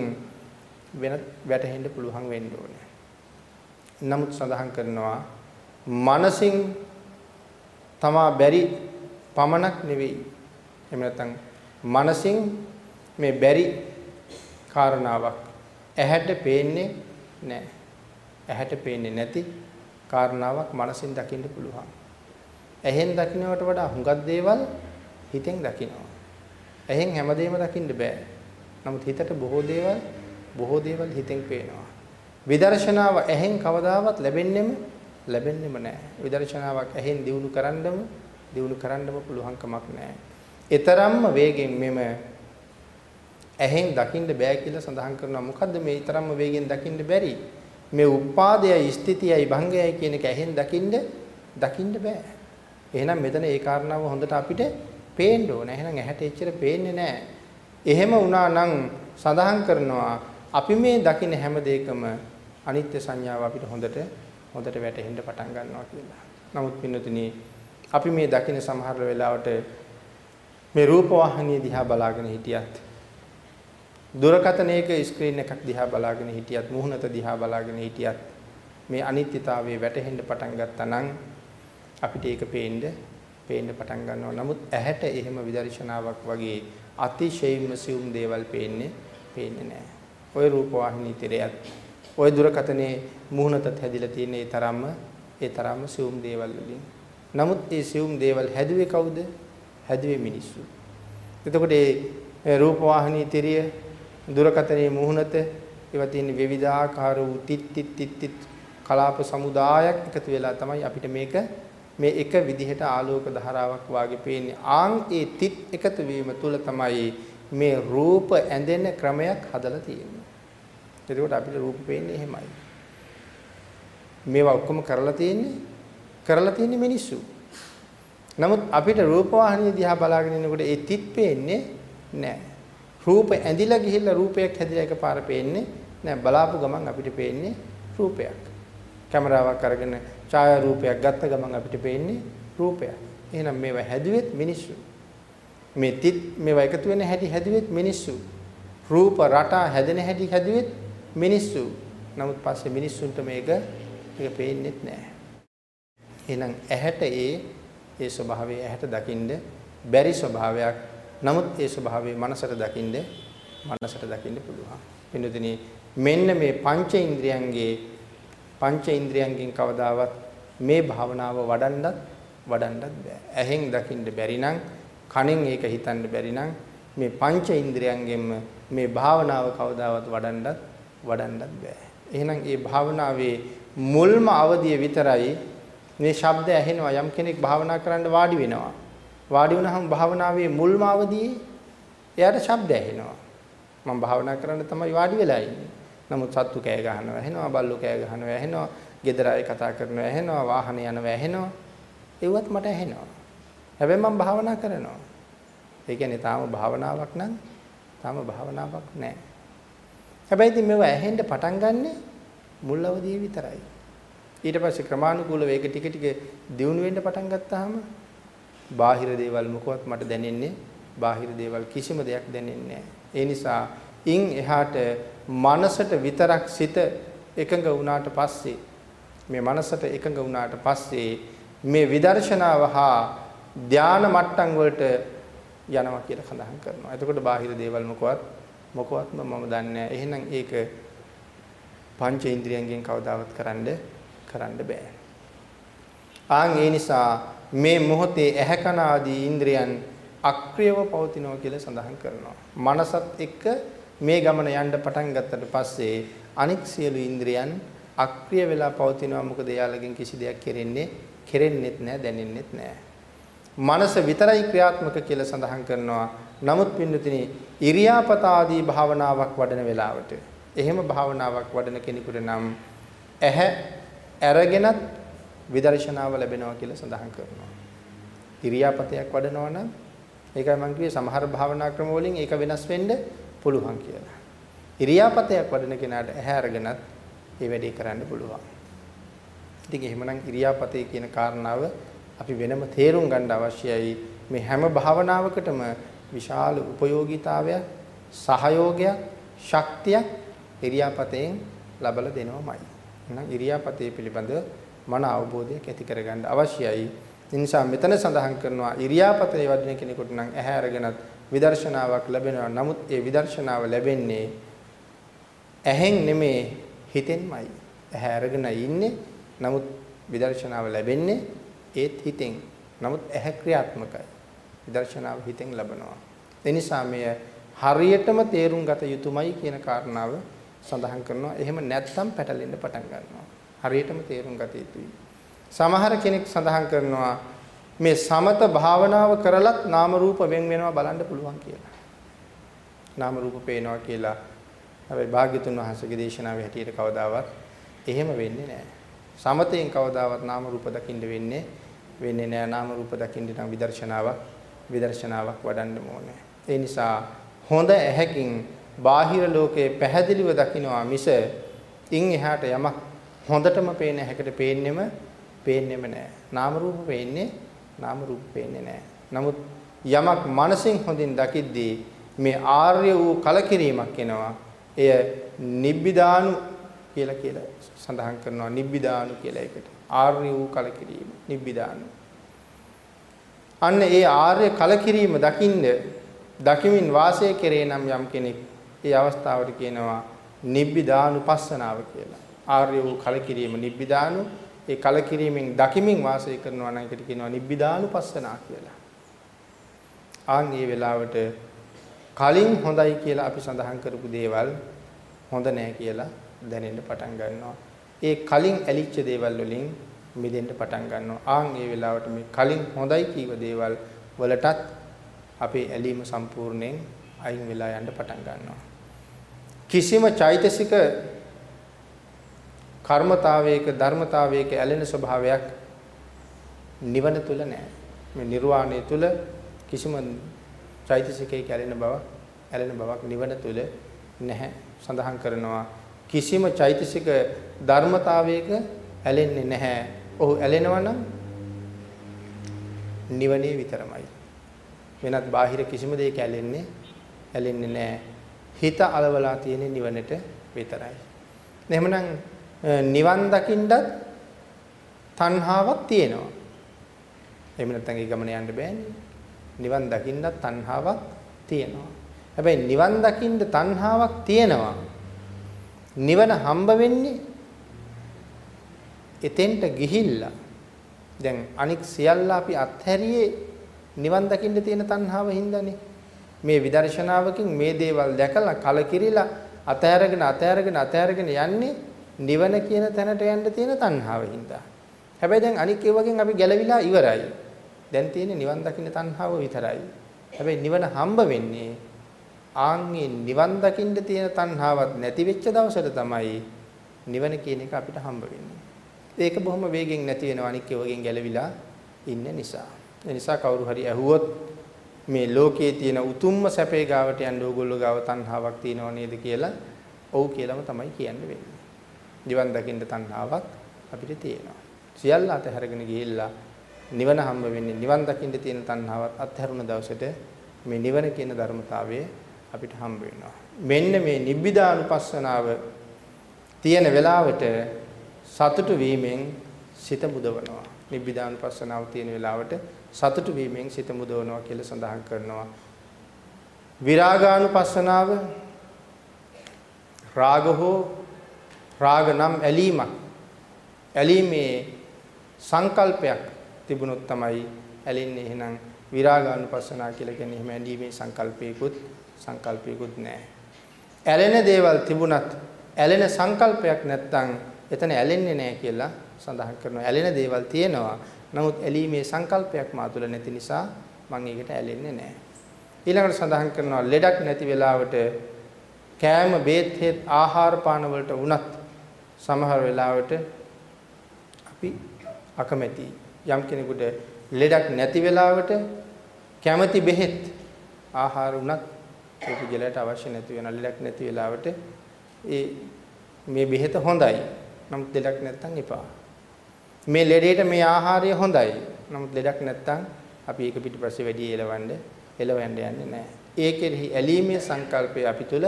වෙන වැටහෙන්න පුළුවන් වෙන්න ඕනේ. නමුත් සඳහන් කරනවා මනසින් තමා බැරි පමණක් නෙවෙයි. එහෙම නැත්නම් මනසින් මේ බැරි කාරණාවක් ඇහැට පේන්නේ නැහැ. ඇහැට පේන්නේ නැති කාරණාවක් මනසින් දකින්න පුළුවන්. ඇහෙන් දකින්නවට වඩා හුඟක් දේවල් හිතෙන් දකිනවා. ඇහෙන් හැමදේම දකින්න බෑ. නමුත් හිතට බොහෝ දේවල් බොහෝ දේවල් හිතෙන් පේනවා. විදර්ශනාව ඇහෙන් කවදාවත් ලැබෙන්නෙම ලැබෙන්නෙම නෑ. විදර්ශනාවක් ඇහෙන් දිනු කරන්නම දිනු කරන්නම පුළුවන්කමක් නෑ. ඊතරම්ම වේගෙන් මෙම ඇහෙන් දකින්න බෑ කියලා සඳහන් කරනවා. මොකද්ද මේ ඊතරම්ම වේගෙන් දකින්න බැරි? මේ උපාදයයි ස්ථිතියයි භංගයයි කියන එක ඇහෙන් දකින්න දකින්න බෑ. එහෙනම් මෙතන ඒ කාරණාව හොඳට අපිට පේන්න ඕන. එහෙනම් ඇහැට එච්චර පේන්නේ නැහැ. එහෙම වුණා නම් සඳහන් කරනවා අපි මේ දකින හැම දෙයකම අනිත්‍ය සංඥාව අපිට හොඳට හොඳට වැටහෙන්න පටන් ගන්නවා කියලා. නමුත් පින්නතුනි අපි මේ දකින සමහර වෙලාවට මේ රූප වාහිනිය දිහා බලාගෙන හිටියත් දුරකථනයක ස්ක්‍රීන් එකක් දිහා බලාගෙන හිටියත් මුහුණත දිහා බලාගෙන හිටියත් මේ අනිත්‍යතාවයේ වැටහෙන්න පටන් ගත්තා නම් අපිට ඒක පේන්න පේන්න පටන් ගන්නවා. නමුත් ඇහැට එහෙම විදර්ශනාවක් වගේ අතිශයින්ම සියුම් දේවල් පේන්නේ පේන්නේ නැහැ. ওই රූප වාහිනී තිරයත් ওই දුරකථනයේ මුහුණතත් හැදිලා තියෙන ඒ තරම්ම ඒ තරම්ම සියුම් දේවල් වලින්. නමුත් ඒ සියුම් දේවල් හැදුවේ කවුද? හැදුවේ මිනිස්සු. එතකොට ඒ රූප වාහිනී තිරිය දුරකථනයේ මුහුණත ඒවා තියෙන විවිධාකාර වූ තිත් තිත් තිත් තිත් කලාප සමුදායක් එකතු වෙලා තමයි අපිට මේක මේ එක විදිහට ආලෝක ධාරාවක් වාගේ පේන්නේ. ආන් ඒ තිත් එකතු වීම තුල තමයි මේ රූප ඇඳෙන ක්‍රමයක් හදලා තියෙන්නේ. එතකොට අපිට රූප පේන්නේ එහෙමයි. මේවා ඔක්කොම කරලා තියෙන්නේ කරලා තියෙන්නේ මිනිස්සු. නමුත් අපිට රූප වාහිනිය දිහා බලාගෙන ඉන්නකොට ඒ තිත් පේන්නේ නැහැ. රූප ඇඳිලා ගිහිල්ලා රූපයක් හැදිලා එකපාර පේන්නේ නැහැ. බලාපු ගමන් අපිට පේන්නේ රූපයක්. කැමරාවක් අරගෙන ඡායා රූපයක් ගත්ත ගමන් අපිට පේන්නේ රූපයක්. එහෙනම් මේවා හැදුවෙත් මිනිස්සු. මේ තිත් මේවා එකතු වෙන හැටි හැදුවෙත් මිනිස්සු. රූප රටා හැදෙන හැටි හැදුවෙත් මිනිස්සු. නමුත් පස්සේ මිනිස්සුන්ට මේක මේක පේන්නේත් නැහැ. එහෙනම් ඇහැට ඒ ඒ ස්වභාවය ඇහැට දකින්න බැරි ස්වභාවයක්. නමුත් ඒ ස්වභාවය මනසට දකින්න මනසට දකින්න පුළුවන්. පින්වතුනි මෙන්න මේ පංච ඉන්ද්‍රියන්ගේ පංච ඉන්ද්‍රියන්ගෙන් කවදාවත් මේ භාවනාව වඩන්නත් වඩන්නත් බෑ. ඇහෙන් දකින්න බැරි නම් කනෙන් ඒක හිතන්න බැරි නම් මේ පංච ඉන්ද්‍රියන්ගෙන්ම මේ භාවනාව කවදාවත් වඩන්නත් වඩන්නත් බෑ. එහෙනම් මේ භාවනාවේ මුල්ම අවධිය විතරයි මේ ශබ්ද ඇහෙනවා යම් කෙනෙක් භාවනා කරන්න වාඩි වෙනවා. වාඩි වුණාම භාවනාවේ මුල්ම අවධියේ එයාට ශබ්ද ඇහෙනවා. මම භාවනා කරන්න තමයි වාඩි වෙලා ඉන්නේ. නමුත් සත්තු කෑ ගහනවා ඇහෙනවා, බල්ලෝ කෑ ගහනවා ඇහෙනවා, ගෙදර අය කතා කරනවා ඇහෙනවා, වාහනේ යනවා ඇහෙනවා. ඒවත් මට ඇහෙනවා. හැබැයි මම භාවනා කරනවා. ඒ කියන්නේ තාම භාවනාවක් නම් තාම භාවනාවක් නැහැ. හැබැයි ඉතින් මේවා ඇහෙන්න පටන් ගන්නෙ මුල් අවදියේ විතරයි. ඊට පස්සේ ක්‍රමානුකූලව ඒක ටික ටික දියුණු වෙන්න පටන් ගත්තාම බාහිර දේවල් මොකවත් මට දැනෙන්නේ බාහිර දේවල් කිසිම දෙයක් දැනෙන්නේ නැහැ. ඒ නිසා ඉන් එහාට මනසට විතරක් සිත එකඟ වුණාට පස්සේ මේ මනසට එකඟ වුණාට පස්සේ මේ විදර්ශනාව හා ධාන මට්ටම් වලට යනවා කියලා සඳහන් කරනවා. එතකොට බාහිර දේවල් මොකවත් මොකවත්ම මම දන්නේ නැහැ. එහෙනම් ඒක පංච ඉන්ද්‍රියන්ගෙන් කවදාවත් කරන්න කරන්න බෑ. ආන් ඒ නිසා මේ මොහොතේ ඇහැ කන ආදී ඉන්ද්‍රියන් අක්‍රියව පවතිනවා කියලා සඳහන් කරනවා. මනසත් එක්ක මේ ගමන යන්න පටන් ගත්තට පස්සේ අනික් සියලු ඉන්ද්‍රියන් අක්‍රිය වෙලා පවතිනවා මොකද එයාලගෙන් කිසි දෙයක් කෙරෙන්නේ කෙරෙන්නෙත් නැහැ දැනෙන්නෙත් නැහැ. මනස විතරයි ක්‍රියාත්මක කියලා සඳහන් කරනවා. නමුත් පින්නතිනි ඉරියාපත ආදී භාවනාවක් වඩන වෙලාවට එහෙම භාවනාවක් වඩන කෙනෙකුට නම් ඇහැ අරගෙනත් විදර්ශනාව ලැබෙනවා කියලා සඳහන් කරනවා. ඉරියාපතයක් වඩනවා නම් ඒකයි මම කිව්වේ සමහර භාවනා ක්‍රම වලින් ඒක වෙනස් වෙන්න පුළුවන් කියලා. ඉරියාපතයක් වඩන කෙනාට ඇහැ අරගෙනත් ඒ වැඩේ කරන්න පුළුවන්. ඉතින් එහෙමනම් ඉරියාපතේ කියන කාරණාව අපි වෙනම තේරුම් ගන්න අවශ්‍යයි. මේ හැම භාවනාවකටම විශාල ප්‍රයෝගීතාවයක්, සහයෝගයක්, ශක්තියක් ඉරියාපතෙන් ලබලා දෙනවමයි. එහෙනම් ඉරියාපතේ පිළිබඳ මන අවබෝධයක් ඇති කරගන්න අවශ්‍යයි. ඒ නිසා මෙතන සඳහන් කරනවා ඉරියාපතේ වඩන කෙනෙකුට නම් ඇහැ අරගෙනත් විදර්ශනාවක් ලැබෙනවා. නමුත් ඒ විදර්ශනාව ලැබෙන්නේ ඇහෙන් නෙමේ හිතෙන්මයි. ඇහැ අරගෙන ඉන්නේ. නමුත් විදර්ශනාව ලැබෙන්නේ ඒත් හිතෙන්. නමුත් ඇහැ ක්‍රියාත්මකයි. විදර්ශනාව හිතෙන් ලබනවා. ඒ නිසා මෙය හරියටම තේරුම් ගත යුතුමයි කියන කාරණාව සඳහන් කරනවා. එහෙම නැත්නම් පැටලෙන්න පටන් ගන්නවා. හරියටම තේරුම් ගත යුතුයි. සමහර කෙනෙක් සඳහන් කරනවා මේ සමත භාවනාව කරලත් නාම රූප වෙන් වෙනවා බලන්න පුළුවන් කියලා. නාම රූප පේනවා කියලා. හැබැයි භාග්‍යතුන් වහන්සේගේ දේශනාවේ හැටියට කවදාවත් එහෙම වෙන්නේ නැහැ. සමතෙන් කවදාවත් නාම රූප දකින්න වෙන්නේ වෙන්නේ නැහැ. නාම රූප දකින්න නම් විදර්ශනාවක් විදර්ශනාවක් වඩන්න ඕනේ. ඒ නිසා හොඳ ඇහැකින් බාහිර ලෝකයේ පැහැදිලිව දකින්නවා මිස ඉන් එහාට යමක් හොඳටම පේන හැකට පේන්නෙම පේන්නෙම නෑ. නාම රූප පේන්නේ නාම රූප පේන්නේ නෑ. නමුත් යමක් මනසින් හොඳින් දකිද්දී මේ ආර්ය වූ කලකිරීමක් එනවා. එය නිබ්බිදානු කියලා කියලා සඳහන් කරනවා නිබ්බිදානු කියලා එකට. ආර්ය වූ කලකිරීම නිබ්බිදානු. අන්න ඒ ආර්ය කලකිරීම දකින්න දකිමින් වාසය කරේ නම් යම් කෙනෙක් ඒ අවස්ථාවට කියනවා නිබ්බිදානුපස්සනාව කියලා. ආර්ය වූ කලකිරීම නිබ්බිදානු ඒ කලකිරීමෙන් දකිමින් වාසය කරනවා නම් ඒකට කියනවා නිබ්බිදානුපස්සනා කියලා. ආන් මේ වෙලාවට කලින් හොඳයි කියලා අපි සඳහන් කරපු දේවල් හොඳ නෑ කියලා දැනෙන්න පටන් ගන්නවා. ඒ කලින් ඇලිච්ච දේවල් වලින් මිදෙන්න පටන් ගන්නවා. ආන් මේ වෙලාවට මේ කලින් හොඳයි කීව දේවල් වලටත් අපේ ඇලීම සම්පූර්ණයෙන් අයින් වෙලා යන්න පටන් ගන්නවා. කිසිම චෛතසික කර්මතාවයක ධර්මතාවයක ඇලෙන ස්වභාවයක් නිවන තුල නැහැ. මේ නිර්වාණය තුල කිසිම චෛතසිකයක ඇලෙන බව ඇලෙන බවක් නිවන තුල නැහැ. සඳහන් කරනවා කිසිම චෛතසික ධර්මතාවයක ඇලෙන්නේ නැහැ. ඔහු ඇලෙනවා නම් නිවනේ විතරමයි. වෙනත් බාහිර කිසිම දෙයක ඇලෙන්නේ ඇලෙන්නේ නැහැ. හිත అలවලා තියෙන නිවනට විතරයි. එහෙමනම් නිවන් දකින්නත් තණ්හාවක් තියෙනවා. එහෙම නැත්නම් ඒ ගමන යන්න බෑනේ. නිවන් දකින්නත් තණ්හාවක් තියෙනවා. හැබැයි නිවන් දකින්න තණ්හාවක් තියෙනවා. නිවන හම්බ වෙන්නේ එතෙන්ට ගිහිල්ලා දැන් අනික් සියල්ල අපි අත්හැරියේ නිවන් දකින්න තියෙන තණ්හාව හින්දානේ. මේ විදර්ශනාවකින් මේ දේවල් දැකලා කලකිරිලා අතෑරගෙන අතෑරගෙන අතෑරගෙන යන්නේ නිවන කියන තැනට යන්න තියෙන තණ්හාව හින්දා. හැබැයි දැන් අනික් ඒවාගෙන් අපි ගැලවිලා ඉවරයි. දැන් තියෙන්නේ නිවන් දකින්න තණ්හාව විතරයි. හැබැයි නිවන හම්බ වෙන්නේ ආන්ගේ නිවන් දකින්න තියෙන තණ්හාවක් නැති වෙච්ච දවසට තමයි නිවන කියන එක අපිට හම්බ වෙන්නේ. ඒක බොහොම වේගෙන් නැති වෙනවා අනික් ඒවාගෙන් ගැලවිලා ඉන්න නිසා. ඒ නිසා කවුරු හරි ඇහුවොත් මේ ලෝකයේ තියෙන උතුම්ම සැපේ ගාවට යන්න ඕගොල්ලෝ ගාව තණ්හාවක් තියෙනව නේද කියලා ඔව් කියලාම තමයි කියන්න වෙන්නේ. නිවන් දකින්න තණ්හාවක් අපිට තියෙනවා. සියල්ල අතහැරගෙන ගිහිල්ලා නිවන හම්බ වෙන්නේ නිවන් දකින්න තියෙන තණ්හාවත් අත්හැරුණ දවසට මේ නිවන කියන ධර්මතාවය අපිට හම්බ වෙනවා. මෙන්න මේ නිබ්බිදානුපස්සනාව තියෙන වෙලාවට සතුටු වීමෙන් සිත මුදවනවා. නිබ්බිදානුපස්සනාව තියෙන වෙලාවට සතුටු වීමෙන් සිත මුදවනවා කියලා සඳහන් කරනවා. විරාගානුපස්සනාව රාග හෝ රාග නම් ඇලීමක් ඇලීමේ සංකල්පයක් තිබුණොත් තමයි ඇලෙන්නේ එහෙනම් විරාගානුපස්සනා කියලා කියන්නේ එහෙම ඇලීමේ සංකල්පයකුත් සංකල්පයකුත් නැහැ. ඇලෙන දේවල් තිබුණත් ඇලෙන සංකල්පයක් නැත්තම් එතන ඇලෙන්නේ නැහැ කියලා සඳහන් කරනවා. ඇලෙන දේවල් තියෙනවා. නමුත් ඇලීමේ සංකල්පයක් මා තුළ නැති නිසා මම ඒකට ඇලෙන්නේ නැහැ. ඊළඟට සඳහන් කරනවා ලෙඩක් නැති වෙලාවට කෑම බේත් හේත් ආහාර පාන වලට වුණත් සමහර වෙලාවට අපි අකමැති යම් කෙනෙකුට ලෙඩක් නැති වෙලාවට කැමැති බෙහෙත් ආහාර උනත් ඒ පුජලයට අවශ්‍ය නැති වෙන ලෙඩක් නැති වෙලාවට ඒ මේ බෙහෙත හොඳයි. නමුත් ලෙඩක් නැත්තම් එපා. මේ ලෙඩේට මේ ආහාරය හොඳයි. නමුත් ලෙඩක් නැත්තම් අපි ඒක පිටිපස්සේ වැඩි එලවන්න එලවන්න යන්නේ නැහැ. ඒ කෙරෙහි ඇලීමේ සංකල්පය අපි තුල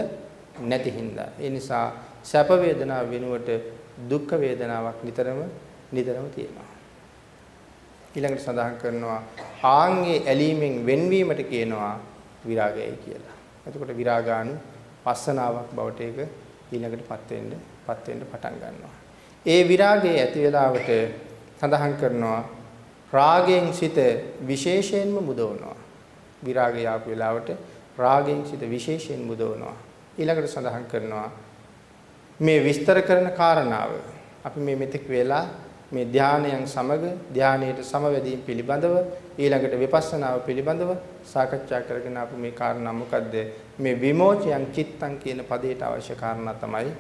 නැති හින්දා. ඒ නිසා සැප වේදනාව වෙනුවට දුක් වේදනාවක් නිතරම නිතරම තියෙනවා. ඊළඟට සඳහන් කරනවා ආන්ගේ ඇලීමෙන් වෙන්වීමට කියනවා විරාගයයි කියලා. එතකොට විරාගානු පස්සනාවක් බවට ඒක ඊළඟටපත් වෙන්න පත් වෙන්න පටන් ගන්නවා. ඒ විරාගයේ ඇති වෙලාවට සඳහන් කරනවා රාගයෙන් සිත විශේෂයෙන්ම මුදවනවා. විරාගය ආපු වෙලාවට රාගයෙන් සිත විශේෂයෙන් මුදවනවා. ඊළඟට සඳහන් කරනවා මේ විස්තර කරන කාරණාව අපි මේ මෙතෙක් වෙලා මේ ධානයන් සමග ධානයට සමවැදීම් පිළිබඳව ඊළඟට විපස්සනාව පිළිබඳව සාකච්ඡා කරගෙන අපු මේ කාරණා මොකද්ද මේ විමෝචයන් චිත්තං කියන පදයට අවශ්‍ය කාරණා තමයි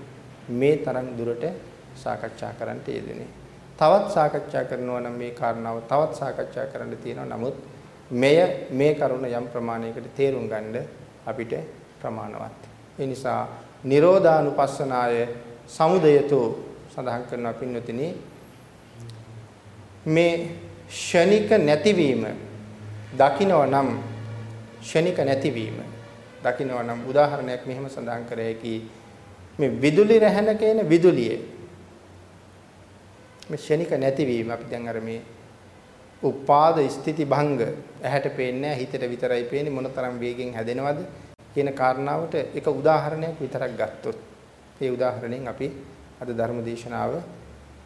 මේ තරම් දුරට සාකච්ඡා කරන්න යෙදෙන්නේ. තවත් සාකච්ඡා කරනවා නම් මේ කාරණාව තවත් සාකච්ඡා කරන්න තියෙනවා. නමුත් මෙය මේ කරුණ යම් ප්‍රමාණයකට තේරුම් ගන්න අපිට ප්‍රමාණවත්. ඒ නිසා නිරෝධානුපස්සනාය සමුදයතු සඳහන් කරනවා පින්වතුනි. මේ ෂණික නැතිවීම දකින්නව නම් ෂණික නැතිවීම දකින්නව නම් උදාහරණයක් මෙහෙම සඳහන් කර හැකි මේ විදුලි රැහැන කියන විදුලිය. මේ ෂණික නැතිවීම අපි දැන් අර මේ උපාද ස්ථಿತಿ භංග ඇහැට පේන්නේ හිතට විතරයි පේන්නේ මොනතරම් වේගෙන් හැදෙනවද? කියන කාරණාවට එක උදාහරණයක් විතරක් ගත්තොත් ඒ උදාහරණයෙන් අපි අද ධර්ම දේශනාව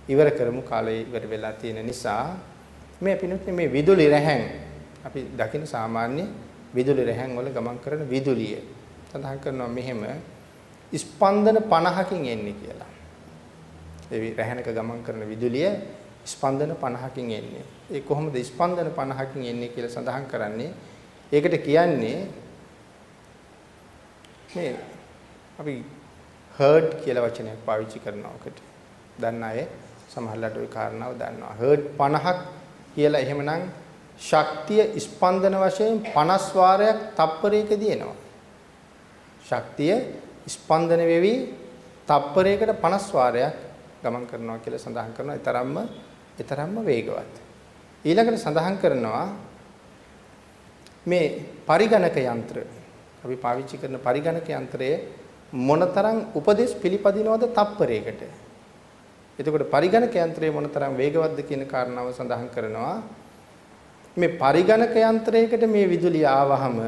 ඉවර කරමු කාලය ඉවර වෙලා තියෙන නිසා මේ පිනුත් මේ විදුලි රැහැන් අපි දකින සාමාන්‍ය විදුලි රැහැන් වල ගමන් කරන විදුලිය සඳහන් කරනවා මෙහෙම ස්පන්දන 50කින් එන්නේ කියලා. ඒ රැහැනක ගමන් කරන විදුලිය ස්පන්දන 50කින් එන්නේ. ඒ කොහොමද ස්පන්දන 50කින් එන්නේ කියලා සඳහන් කරන්නේ? ඒකට කියන්නේ මේ අපි හර්ට් කියලා වචනයක් පාවිච්චි කරනවා ඔකට. දන්න අය සමහරවිට ওই කාරණාව දන්නවා. හර්ට් 50ක් කියලා එහෙමනම් ශක්තිය ස්පන්දන වශයෙන් 50 වාරයක් තප්පරයකදී එනවා. ශක්තිය ස්පන්දන වෙවි තප්පරයකට 50 වාරයක් ගමන් කරනවා කියලා සඳහන් කරනවා. ඒ තරම්ම ඒ තරම්ම වේගවත්. ඊළඟට සඳහන් කරනවා මේ පරිගණක යන්ත්‍ර අපි පාවිච්චි කරන පරිගණක යන්ත්‍රයේ මොනතරම් උපදේශ පිළිපදිනවද තප්පරයකට එතකොට පරිගණක යන්ත්‍රය මොනතරම් වේගවත්ද කියන කාරණාව සඳහන් කරනවා. මේ පරිගණක යන්ත්‍රයකට මේ විදුලිය ආවහම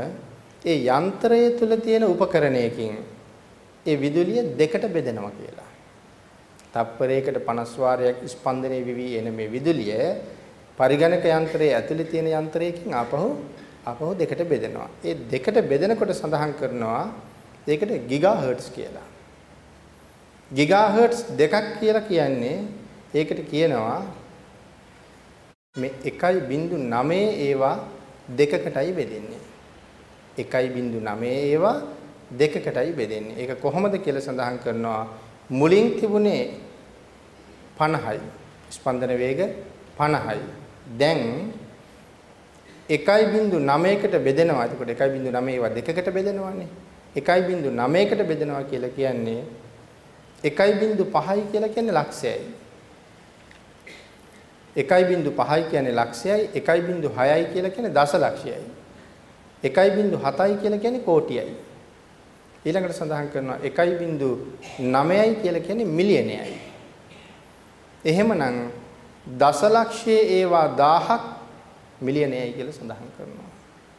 ඒ යන්ත්‍රය තුල තියෙන උපකරණයකින් ඒ විදුලිය දෙකට බෙදෙනවා කියලා. තප්පරයකට 50 වාරයක් ස්පන්දනය වෙවි එන මේ විදුලිය පරිගණක යන්ත්‍රයේ ඇතුලේ තියෙන යන්ත්‍රයකින් ආපහු ආපහු දෙකට බෙදෙනවා. ඒ දෙකට බෙදෙනකොට සඳහන් කරනවා ඒකට ගිගා හර්ට්ස් කියලා. ගිගාහර්ට්ස් දෙකක් කියලා කියන්නේ ඒකට කියනවා මේ 1.9 ඒවා දෙකකටයි බෙදෙන්නේ 1.9 ඒවා දෙකකටයි බෙදෙන්නේ ඒක කොහොමද කියලා සඳහන් කරනවා මුලින් තිබුණේ 50යි ස්පන්දන වේග 50යි දැන් 1.9කට බෙදෙනවා එතකොට 1.9 ඒවා දෙකකට බෙදෙනවානේ 1.9කට බෙදෙනවා කියලා කියන්නේ 1.5යි කියලා කියන්නේ ලක්ෂයයි. 1.5යි කියන්නේ ලක්ෂයයි 1.6යි කියලා කියන්නේ දසලක්ෂයයි. 1.7යි කියලා කියන්නේ කෝටියයි. ඊළඟට සඳහන් කරනවා 1.9යි කියලා කියන්නේ මිලියනයයි. එහෙමනම් දසලක්ෂයේ ඒවා 1000ක් මිලියනයයි කියලා සඳහන් කරනවා.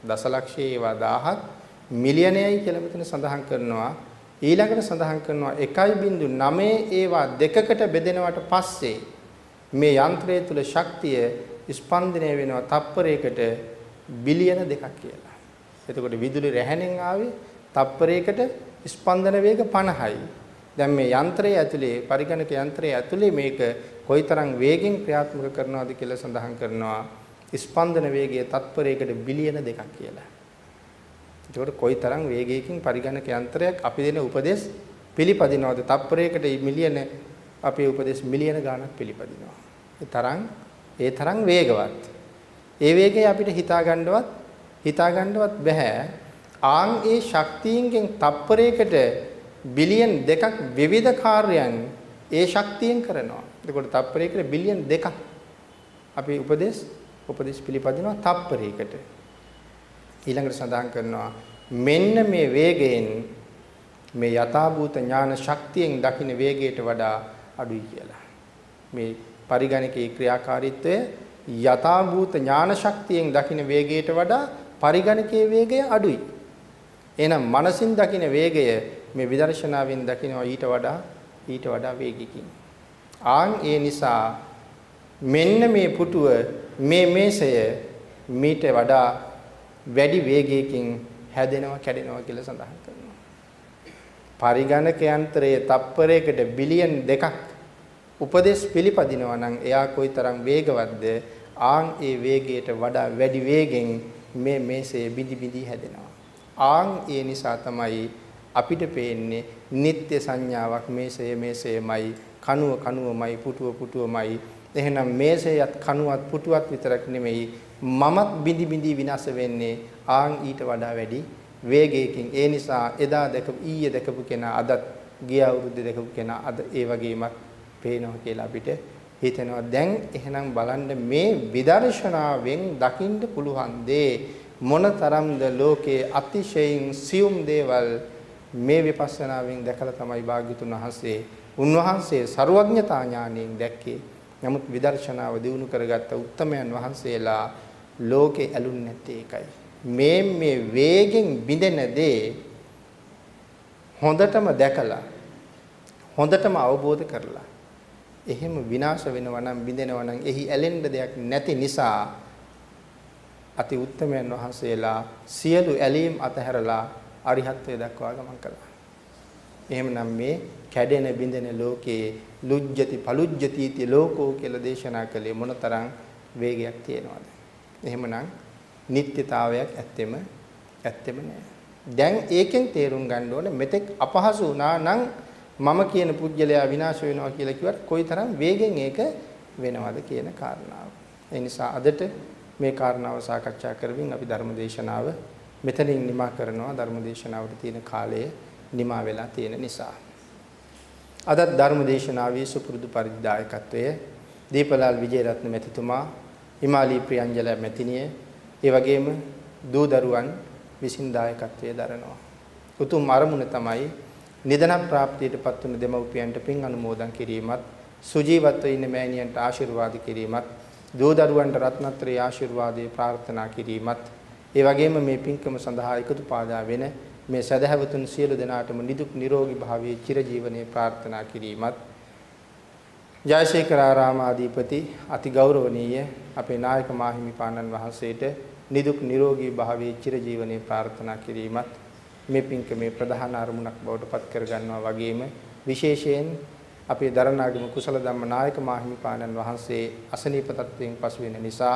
දසලක්ෂයේ ඒවා 1000ක් මිලියනයයි කියලා මෙතන සඳහන් කරනවා. ඊළඟට සඳහන් කරනවා 1.9 ඒවා දෙකකට බෙදෙනවට පස්සේ මේ යන්ත්‍රය තුල ශක්තිය ස්පන්දනය වෙනවා තප්පරයකට බිලියන දෙකක් කියලා. එතකොට විදුලි රැහැණෙන් ආවේ තප්පරයකට ස්පන්දන වේග 50යි. දැන් මේ යන්ත්‍රය ඇතුලේ පරිගණක යන්ත්‍රය ඇතුලේ මේක කොයිතරම් වේගෙන් ක්‍රියාත්මක කරනවද කියලා සඳහන් කරනවා ස්පන්දන වේගය තත්පරයකට බිලියන දෙකක් කියලා. ඒකට කොයිතරම් වේගයකින් පරිගණක යන්ත්‍රයක් අපි දෙන උපදෙස් පිළිපදිනවද තත්පරයකට මිලියන අපේ උපදෙස් මිලියන ගණක් පිළිපදිනවා. ඒ තරම් ඒ තරම් වේගවත්. ඒ වේගය අපිට හිතා ගන්නවත් හිතා ගන්නවත් බෑ. ආන් ඒ ශක්තියින්ගෙන් තප්පරයකට බිලියන් දෙකක් විවිධ කාර්යයන් ඒ ශක්තියෙන් කරනවා. එතකොට තප්පරයකට බිලියන් දෙකක් අපි උපදේශ උපදේශ පිළිපදිනවා තප්පරයකට. ඊළඟට සඳහන් කරනවා මෙන්න මේ වේගයෙන් මේ යථාභූත ඥාන ශක්තියෙන් දකින්න වේගයට වඩා අඩුයි කියලා. මේ පරිගණකයේ ක්‍රියාකාරීත්වය යථාභූත ඥාන ශක්තියෙන් දකින්න වේගයට වඩා පරිගණකයේ වේගය අඩුයි. එහෙනම් මනසින් දකින්න වේගය මේ විදර්ශනාවෙන් දකිනවා ඊට වඩා ඊට වඩා වේගිකින්. ආන් ඒ නිසා මෙන්න මේ පුටුව මේ මේසය මීට වඩා වැඩි වේගයකින් හැදෙනවා කැඩෙනවා කියලා සඳහන් කරනවා. පරිගණක යන්ත්‍රයේ තප්පරයකට බිලියන් දෙකක් උපදේශ පිළිපදිනවා නම් එයා කොයිතරම් වේගවත්ද ආන් ඒ වේගයට වඩා වැඩි වේගෙන් මේ මේසේ බිදි බිදි හැදෙනවා ආන් ඒ නිසා තමයි අපිට පේන්නේ නিত্য සංඥාවක් මේසය මේසයමයි කනුව කනුවමයි පුටුව පුටුවමයි එහෙනම් මේසයත් කනුවත් පුටුවත් විතරක් නෙමෙයි මමත් බිඳි බිඳි විනාශ වෙන්නේ ආන් ඊට වඩා වැඩි වේගයකින් ඒ නිසා එදා දැකපු ඊයේ දැකපු කෙනා අදත් ගිය අවුරුද්දේ දැකපු කෙනා අද ඒ වගේමත් පේනවා කියලා අපිට හිතෙනවා. දැන් එහෙනම් බලන්න මේ විදර්ශනාවෙන් දකින්න පුළුවන් දේ මොනතරම්ද ලෝකයේ අතිශයින් සියුම් දේවල් මේ විපස්සනාවෙන් දැකලා තමයි භාග්‍යතුන් වහන්සේ උන්වහන්සේ ਸਰවඥතා ඥාණයෙන් දැක්කේ. නමුත් විදර්ශනාව දිනු කරගත්ත උත්තමයන් වහන්සේලා ලෝකේ ඇලුන්නේ නැත්තේ ඒකයි. මේ මේ වේගෙන් බිඳෙන දේ හොඳටම දැකලා හොඳටම අවබෝධ කරලා එහෙම විනාශ වෙනවා නම් බිඳෙනවා නම් එහි ඇලෙන්න දෙයක් නැති නිසා අති උත්තමයන් වහන්සේලා සියලු ඇලීම් අතහැරලා අරිහත්ත්වයට දක්වා ගමන් කළා. එහෙමනම් මේ කැඩෙන බිඳෙන ලෝකයේ ලුජ්ජති පලුජ්ජති इति ලෝකෝ කියලා දේශනා කළේ මොනතරම් වේගයක් තියෙනවද? එහෙමනම් නිත්‍යතාවයක් ඇත්තෙම ඇත්තෙම නෑ. දැන් ඒකෙන් තේරුම් ගන්න ඕනේ මෙතෙක් අපහසු වුණා නම් මම කියන පුජ්‍යලයා විනාශ වෙනවා කියලා කිව්වට කොයිතරම් වේගෙන් ඒක වෙනවද කියන කාරණාව. ඒ නිසා අදට මේ කාරණාව සාකච්ඡා කරමින් අපි ධර්මදේශනාව මෙතනින් නිමා කරනවා ධර්මදේශනාවට තියෙන කාලය නිමා වෙලා තියෙන නිසා. අදත් ධර්මදේශනාවේ සුපුරුදු පරිදායකත්වයේ දීපලාල් විජේරත්න මැතිතුමා, හිමාලි ප්‍රියංජල මැතිණිය, ඒ වගේම දූ දරුවන් විසින් දායකත්වයේ දරනවා. උතුම් අරමුණ තමයි නිදන ප්‍රාප්තියටපත් වුණු දෙමව්පියන්ට පින් අනුමෝදන් කිරීමත් සුජීවත්ව ඉන්න මෑණියන්ට ආශිර්වාද කිරීමත් දූ දරුවන්ට රත්නත්‍රයේ ආශිර්වාදයේ ප්‍රාර්ථනා කිරීමත් ඒ වගේම මේ පින්කම සඳහා එකතු පාදා වෙන මේ සදහැවතුන් සියලු දෙනාටම නිදුක් නිරෝගී භාවයේ චිරජීවනයේ ප්‍රාර්ථනා කිරීමත් ජයශේඛර ආරාමාධිපති අති ගෞරවනීය අපේ නායක මාහිමිපාණන් වහන්සේට නිදුක් නිරෝගී භාවයේ චිරජීවනයේ ප්‍රාර්ථනා කිරීමත් මේ පින්කමේ ප්‍රධාන අරමුණක් බවට පත් කරගන්නවා වගේම විශේෂයෙන් අපේ දරණාගම කුසල ධම්ම නායක මාහිමිපාණන් වහන්සේ අසනීප තත්වයෙන් පසු වෙන නිසා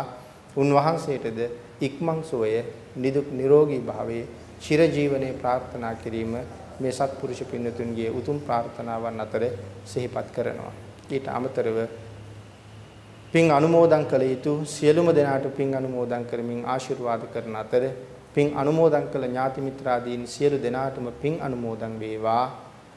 උන්වහන්සේටද ඉක්මන් සුවය නිදුක් නිරෝගී භාවයේ චිරජීවනයේ ප්‍රාර්ථනා කිරීම මේ සත්පුරුෂ පින්නතුන්ගේ උතුම් ප්‍රාර්ථනාවන් අතර සිහිපත් කරනවා. ඊට අමතරව පින් අනුමෝදන් කළ යුතු සියලුම දෙනාට පින් අනුමෝදන් කරමින් ආශිර්වාද කරන අතර පින් අනුමෝදන් කළ ඥාති මිත්‍රාදීන් සියලු දෙනාටම පින් අනුමෝදන් වේවා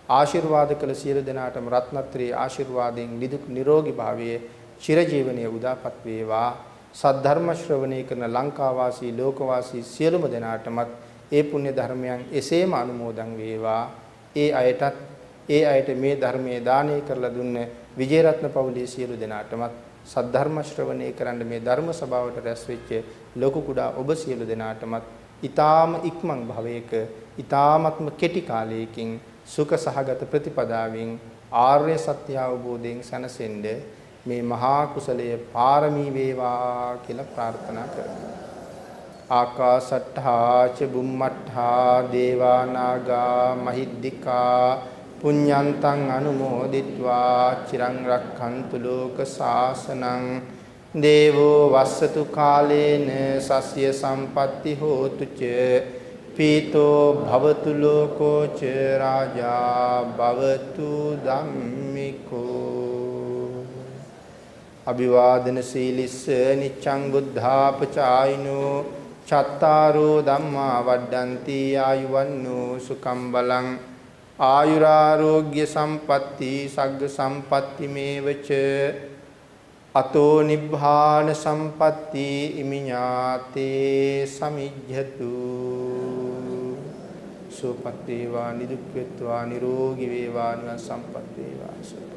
ආශිර්වාද කළ සියලු දෙනාටම රත්නත්‍රී ආශිර්වාදයෙන් නිදුක් නිරෝගී භාවයේ චිරජීවනයේ උදාපත් වේවා සද්ධර්ම ශ්‍රවණය කරන ලංකාවාසී ලෝකවාසී සියලුම දෙනාටමත් ඒ පුණ්‍ය ධර්මයන් එසේම අනුමෝදන් වේවා ඒ අයටත් ඒ අයට මේ ධර්මයේ දානය කරලා දුන්න විජේරත්න පවුලේ සියලු දෙනාටමත් සද්ධර්ම ශ්‍රවණය කරන්න මේ ධර්ම සභාවට රැස් වෙච්ච ලොකු කුඩා ඔබ සියලු දෙනාටමත් ඊ타ම ඉක්මන් භවයක ඊ타මත්ම කෙටි කාලයකින් සුඛ සහගත ප්‍රතිපදාවෙන් ආර්ය සත්‍ය අවබෝධයෙන් සැනසෙන්න මේ මහා කුසලයේ පාරමී වේවා කියලා ප්‍රාර්ථනා කරමු. ආකාසට්ඨා ච බුම්මට්ඨා දේවා නාග මහිද්దికා පුඤ්ඤන්තං අනුමෝදිත්වා චිරං රක්ඛන්තු ලෝක සාසනං දේවෝ වස්සතු කාලේන සස්ය සම්පatti හෝතු ච පීතෝ භවතු ලෝකෝ ච රාජා භවතු ධම්මිකෝ අභිවාදන සීලිස්ස නිච්ඡං බුද්ධාපචායිනෝ චත්තාරෝ ධම්මා වඩ්ඩಂತಿ ආයුවන්නෝ සුකම් බලං ආයුරාෝග්‍ය සම්පatti සග්ග සම්පatti මේවච අතෝ නිබ්බාන සම්පatti ඉමිඤාතේ සමිජ්ජතු සුපත් වේවා නිදුක් වේවා නිරෝගී වේවා නිවන් සම්පත් වේවා